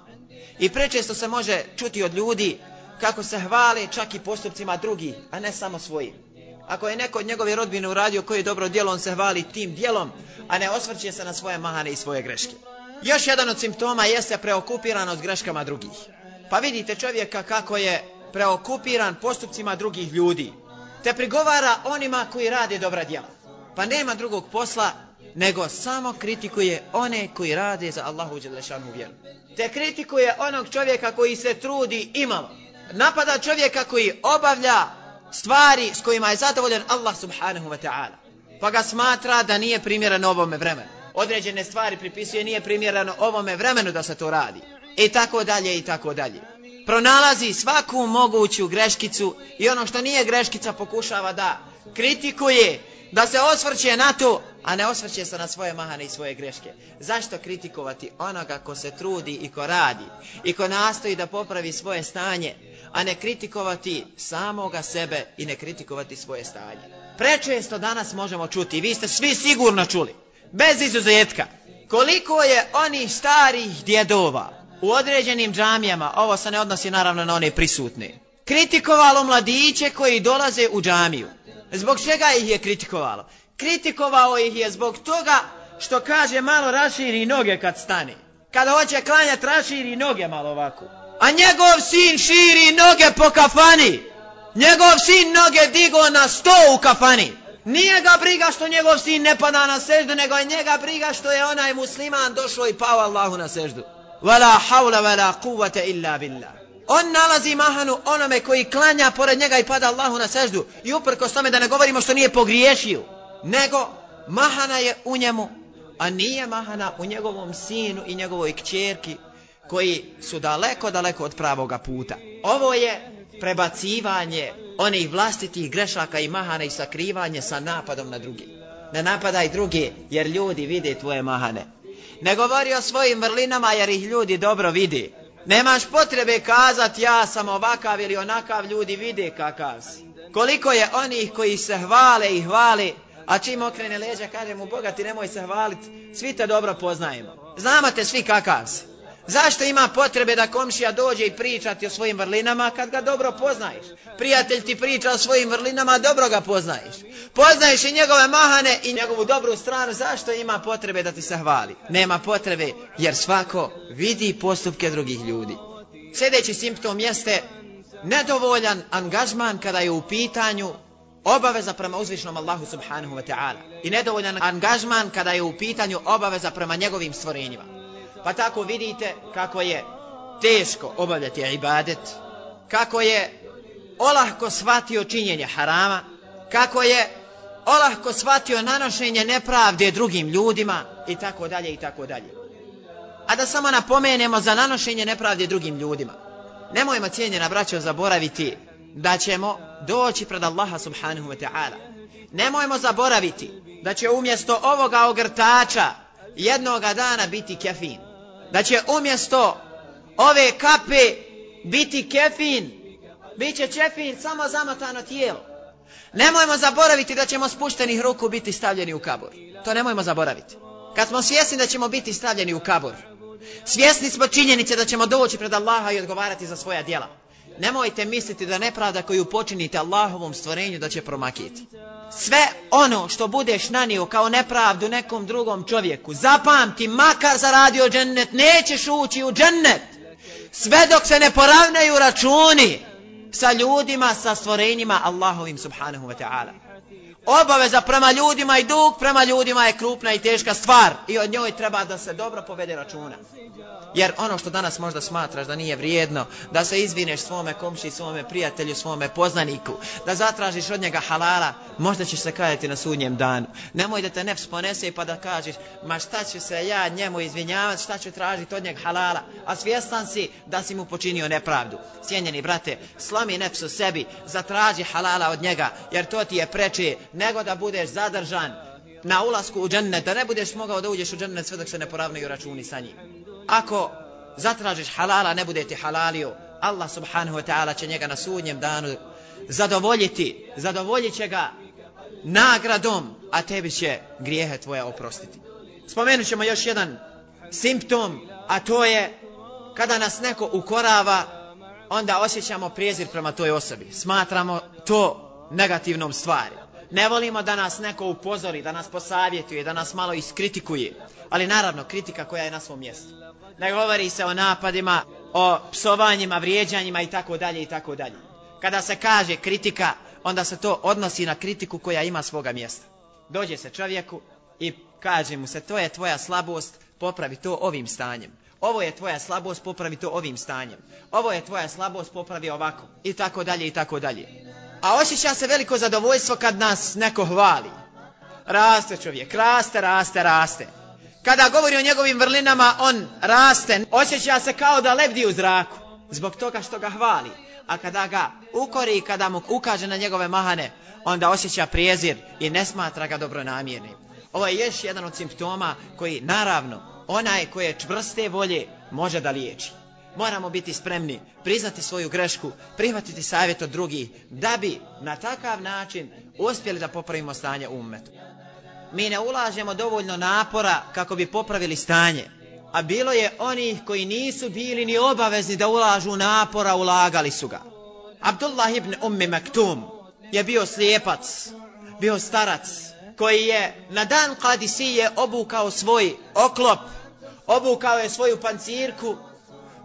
I prečesto se može čuti od ljudi kako se hvale čak i postupcima drugih, a ne samo svojim. Ako je neko od njegove rodbine uradio koji dobro djelo, on se hvali tim djelom, a ne osvrće se na svoje mahane i svoje greške. Još jedan od simptoma jeste preokupiranost greškama drugih. Pa vidite čovjeka kako je preokupiran postupcima drugih ljudi, te prigovara onima koji rade dobra djela. Pa nema drugog posla, nego samo kritikuje one koji rade za Allahu Đelešanu vjeru. Te kritikuje onog čovjeka koji se trudi imalo. Napada čovjeka koji obavlja stvari s kojima je zadovoljan Allah subhanahu wa ta'ala. Pa ga smatra da nije primjereno ovome vremenu. Određene stvari pripisuje nije primjereno ovome vremenu da se to radi. I tako dalje i tako dalje. Pronalazi svaku moguću greškicu i ono što nije greškica pokušava da kritikuje, da se osvrće na to, a ne osvrće se na svoje mahane i svoje greške. Zašto kritikovati onoga ko se trudi i ko radi i ko nastoji da popravi svoje stanje, a ne kritikovati samoga sebe i ne kritikovati svoje stanje. Prečesto danas možemo čuti, vi ste svi sigurno čuli, bez izuzetka, koliko je onih starih djedova u određenim džamijama, ovo se ne odnosi naravno na one prisutne, kritikovalo mladiće koji dolaze u džamiju. Zbog čega ih je kritikovalo? Kritikovao ih je zbog toga što kaže malo raširi noge kad stane. Kada hoće klanjati raširi noge malo ovako a njegov sin širi noge po kafani. Njegov sin noge digo na sto u kafani. Nije ga briga što njegov sin ne pada na seždu, nego je njega briga što je onaj musliman došao i pao Allahu na seždu. Vala haula vala kuvvete illa billah. On nalazi mahanu onome koji klanja pored njega i pada Allahu na seždu. I uprko s tome da ne govorimo što nije pogriješio. Nego mahana je u njemu, a nije mahana u njegovom sinu i njegovoj kćerki koji su daleko, daleko od pravoga puta. Ovo je prebacivanje onih vlastitih grešaka i mahane i sakrivanje sa napadom na drugi. Ne napadaj drugi jer ljudi vide tvoje mahane. Ne govori o svojim vrlinama jer ih ljudi dobro vidi. Nemaš potrebe kazati ja sam ovakav ili onakav ljudi vide kakav si. Koliko je onih koji se hvale i hvale, a čim okrene leđa kaže mu Boga ti nemoj se hvaliti, svi te dobro poznajemo. Znamo te svi kakav si. Zašto ima potrebe da komšija dođe i priča ti o svojim vrlinama kad ga dobro poznaješ? Prijatelj ti priča o svojim vrlinama, dobro ga poznaješ. Poznaješ i njegove mahane i njegovu dobru stranu, zašto ima potrebe da ti se hvali? Nema potrebe jer svako vidi postupke drugih ljudi. Sljedeći simptom jeste nedovoljan angažman kada je u pitanju obaveza prema uzvišnom Allahu subhanahu wa ta'ala i nedovoljan angažman kada je u pitanju obaveza prema njegovim stvorenjima. Pa tako vidite kako je teško obavljati ibadet, kako je olahko shvatio činjenje harama, kako je olahko shvatio nanošenje nepravde drugim ljudima i tako dalje i tako dalje. A da samo napomenemo za nanošenje nepravde drugim ljudima. Nemojmo cijenjena braćo zaboraviti da ćemo doći pred Allaha subhanahu wa ta'ala. Nemojmo zaboraviti da će umjesto ovoga ogrtača jednoga dana biti kefin. Da će umjesto ove kape biti kefin. Biće čefin samo zamotano tijelo. Nemojmo zaboraviti da ćemo spuštenih ruku biti stavljeni u kabor. To nemojmo zaboraviti. Kad smo svjesni da ćemo biti stavljeni u kabor, svjesni smo činjenice da ćemo doći pred Allaha i odgovarati za svoja djela. Nemojte misliti da nepravda koju počinite Allahovom stvorenju da će promakiti. Sve ono što budeš nanio kao nepravdu nekom drugom čovjeku, zapamti, makar zaradio džennet, nećeš ući u džennet. Sve dok se ne poravnaju računi sa ljudima, sa stvorenjima Allahovim subhanahu wa ta'ala. Obaveza prema ljudima i dug prema ljudima je krupna i teška stvar i od njoj treba da se dobro povede računa. Jer ono što danas možda smatraš da nije vrijedno, da se izvineš svome komši, svome prijatelju, svome poznaniku, da zatražiš od njega halala, možda ćeš se kajati na sudnjem danu. Nemoj da te nefs ponese pa da kažeš, ma šta ću se ja njemu izvinjavati, šta ću tražiti od njega halala, a svjestan si da si mu počinio nepravdu. Sjenjeni brate, slomi nefs u sebi, zatraži halala od njega, jer to ti je preče nego da budeš zadržan na ulasku u džennet, da ne budeš mogao da uđeš u džennet sve dok se ne poravnaju računi sa njim. Ako zatražiš halala, ne bude ti halalio, Allah subhanahu wa ta'ala će njega na sudnjem danu zadovoljiti, zadovoljit će ga nagradom, a tebi će grijehe tvoje oprostiti. Spomenut ćemo još jedan simptom, a to je kada nas neko ukorava, onda osjećamo prijezir prema toj osobi. Smatramo to negativnom stvari. Ne volimo da nas neko upozori, da nas posavjetuje, da nas malo iskritikuje. Ali naravno, kritika koja je na svom mjestu. Ne govori se o napadima, o psovanjima, vrijeđanjima i tako dalje i tako dalje. Kada se kaže kritika, onda se to odnosi na kritiku koja ima svoga mjesta. Dođe se čovjeku i kaže mu se, to je tvoja slabost, popravi to ovim stanjem. Ovo je tvoja slabost, popravi to ovim stanjem. Ovo je tvoja slabost, popravi ovako. I tako dalje i tako dalje a osjeća se veliko zadovoljstvo kad nas neko hvali. Raste čovjek, raste, raste, raste. Kada govori o njegovim vrlinama, on raste, osjeća se kao da lebdi u zraku, zbog toga što ga hvali. A kada ga ukori i kada mu ukaže na njegove mahane, onda osjeća prijezir i ne smatra ga dobronamjernim. Ovo je još jedan od simptoma koji, naravno, onaj koje je čvrste volje može da liječi moramo biti spremni priznati svoju grešku, prihvatiti savjet od drugih, da bi na takav način uspjeli da popravimo stanje u umetu. Mi ne ulažemo dovoljno napora kako bi popravili stanje, a bilo je onih koji nisu bili ni obavezni da ulažu napora, ulagali su ga. Abdullah ibn Ummi Maktum je bio slijepac, bio starac, koji je na dan Kadisije obukao svoj oklop, obukao je svoju pancirku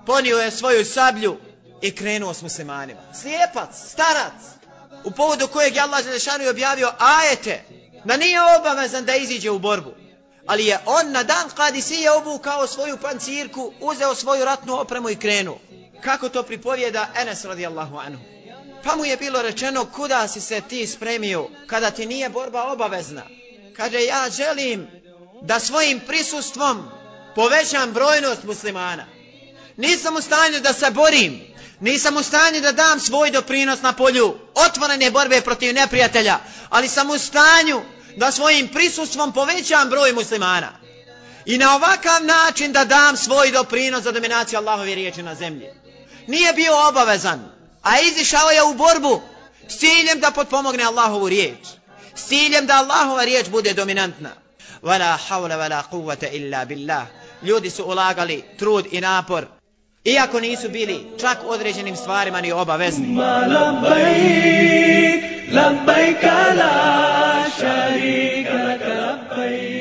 ponio je svoju sablju i krenuo s muslimanima. Slijepac, starac, u povodu kojeg je Allah Želešanu objavio ajete, da nije obavezan da iziđe u borbu. Ali je on na dan Kadisije si je obukao svoju pancirku, uzeo svoju ratnu opremu i krenuo. Kako to pripovijeda Enes radijallahu anhu. Pa mu je bilo rečeno kuda si se ti spremio kada ti nije borba obavezna. Kaže ja želim da svojim prisustvom povećam brojnost muslimana. Nisam u stanju da se borim. Nisam u stanju da dam svoj doprinos na polju otvorene borbe protiv neprijatelja. Ali sam u stanju da svojim prisustvom povećam broj muslimana. I na ovakav način da dam svoj doprinos za dominaciju Allahove riječi na zemlji. Nije bio obavezan. A izišao je u borbu s ciljem da potpomogne Allahovu riječ. S ciljem da Allahova riječ bude dominantna. Vala hawla vala kuvvata illa billah. Ljudi su ulagali trud i napor iako nisu bili čak određenim stvarima ni obavezni. Ma labbaik, labbaik ala šarika laka labbaik.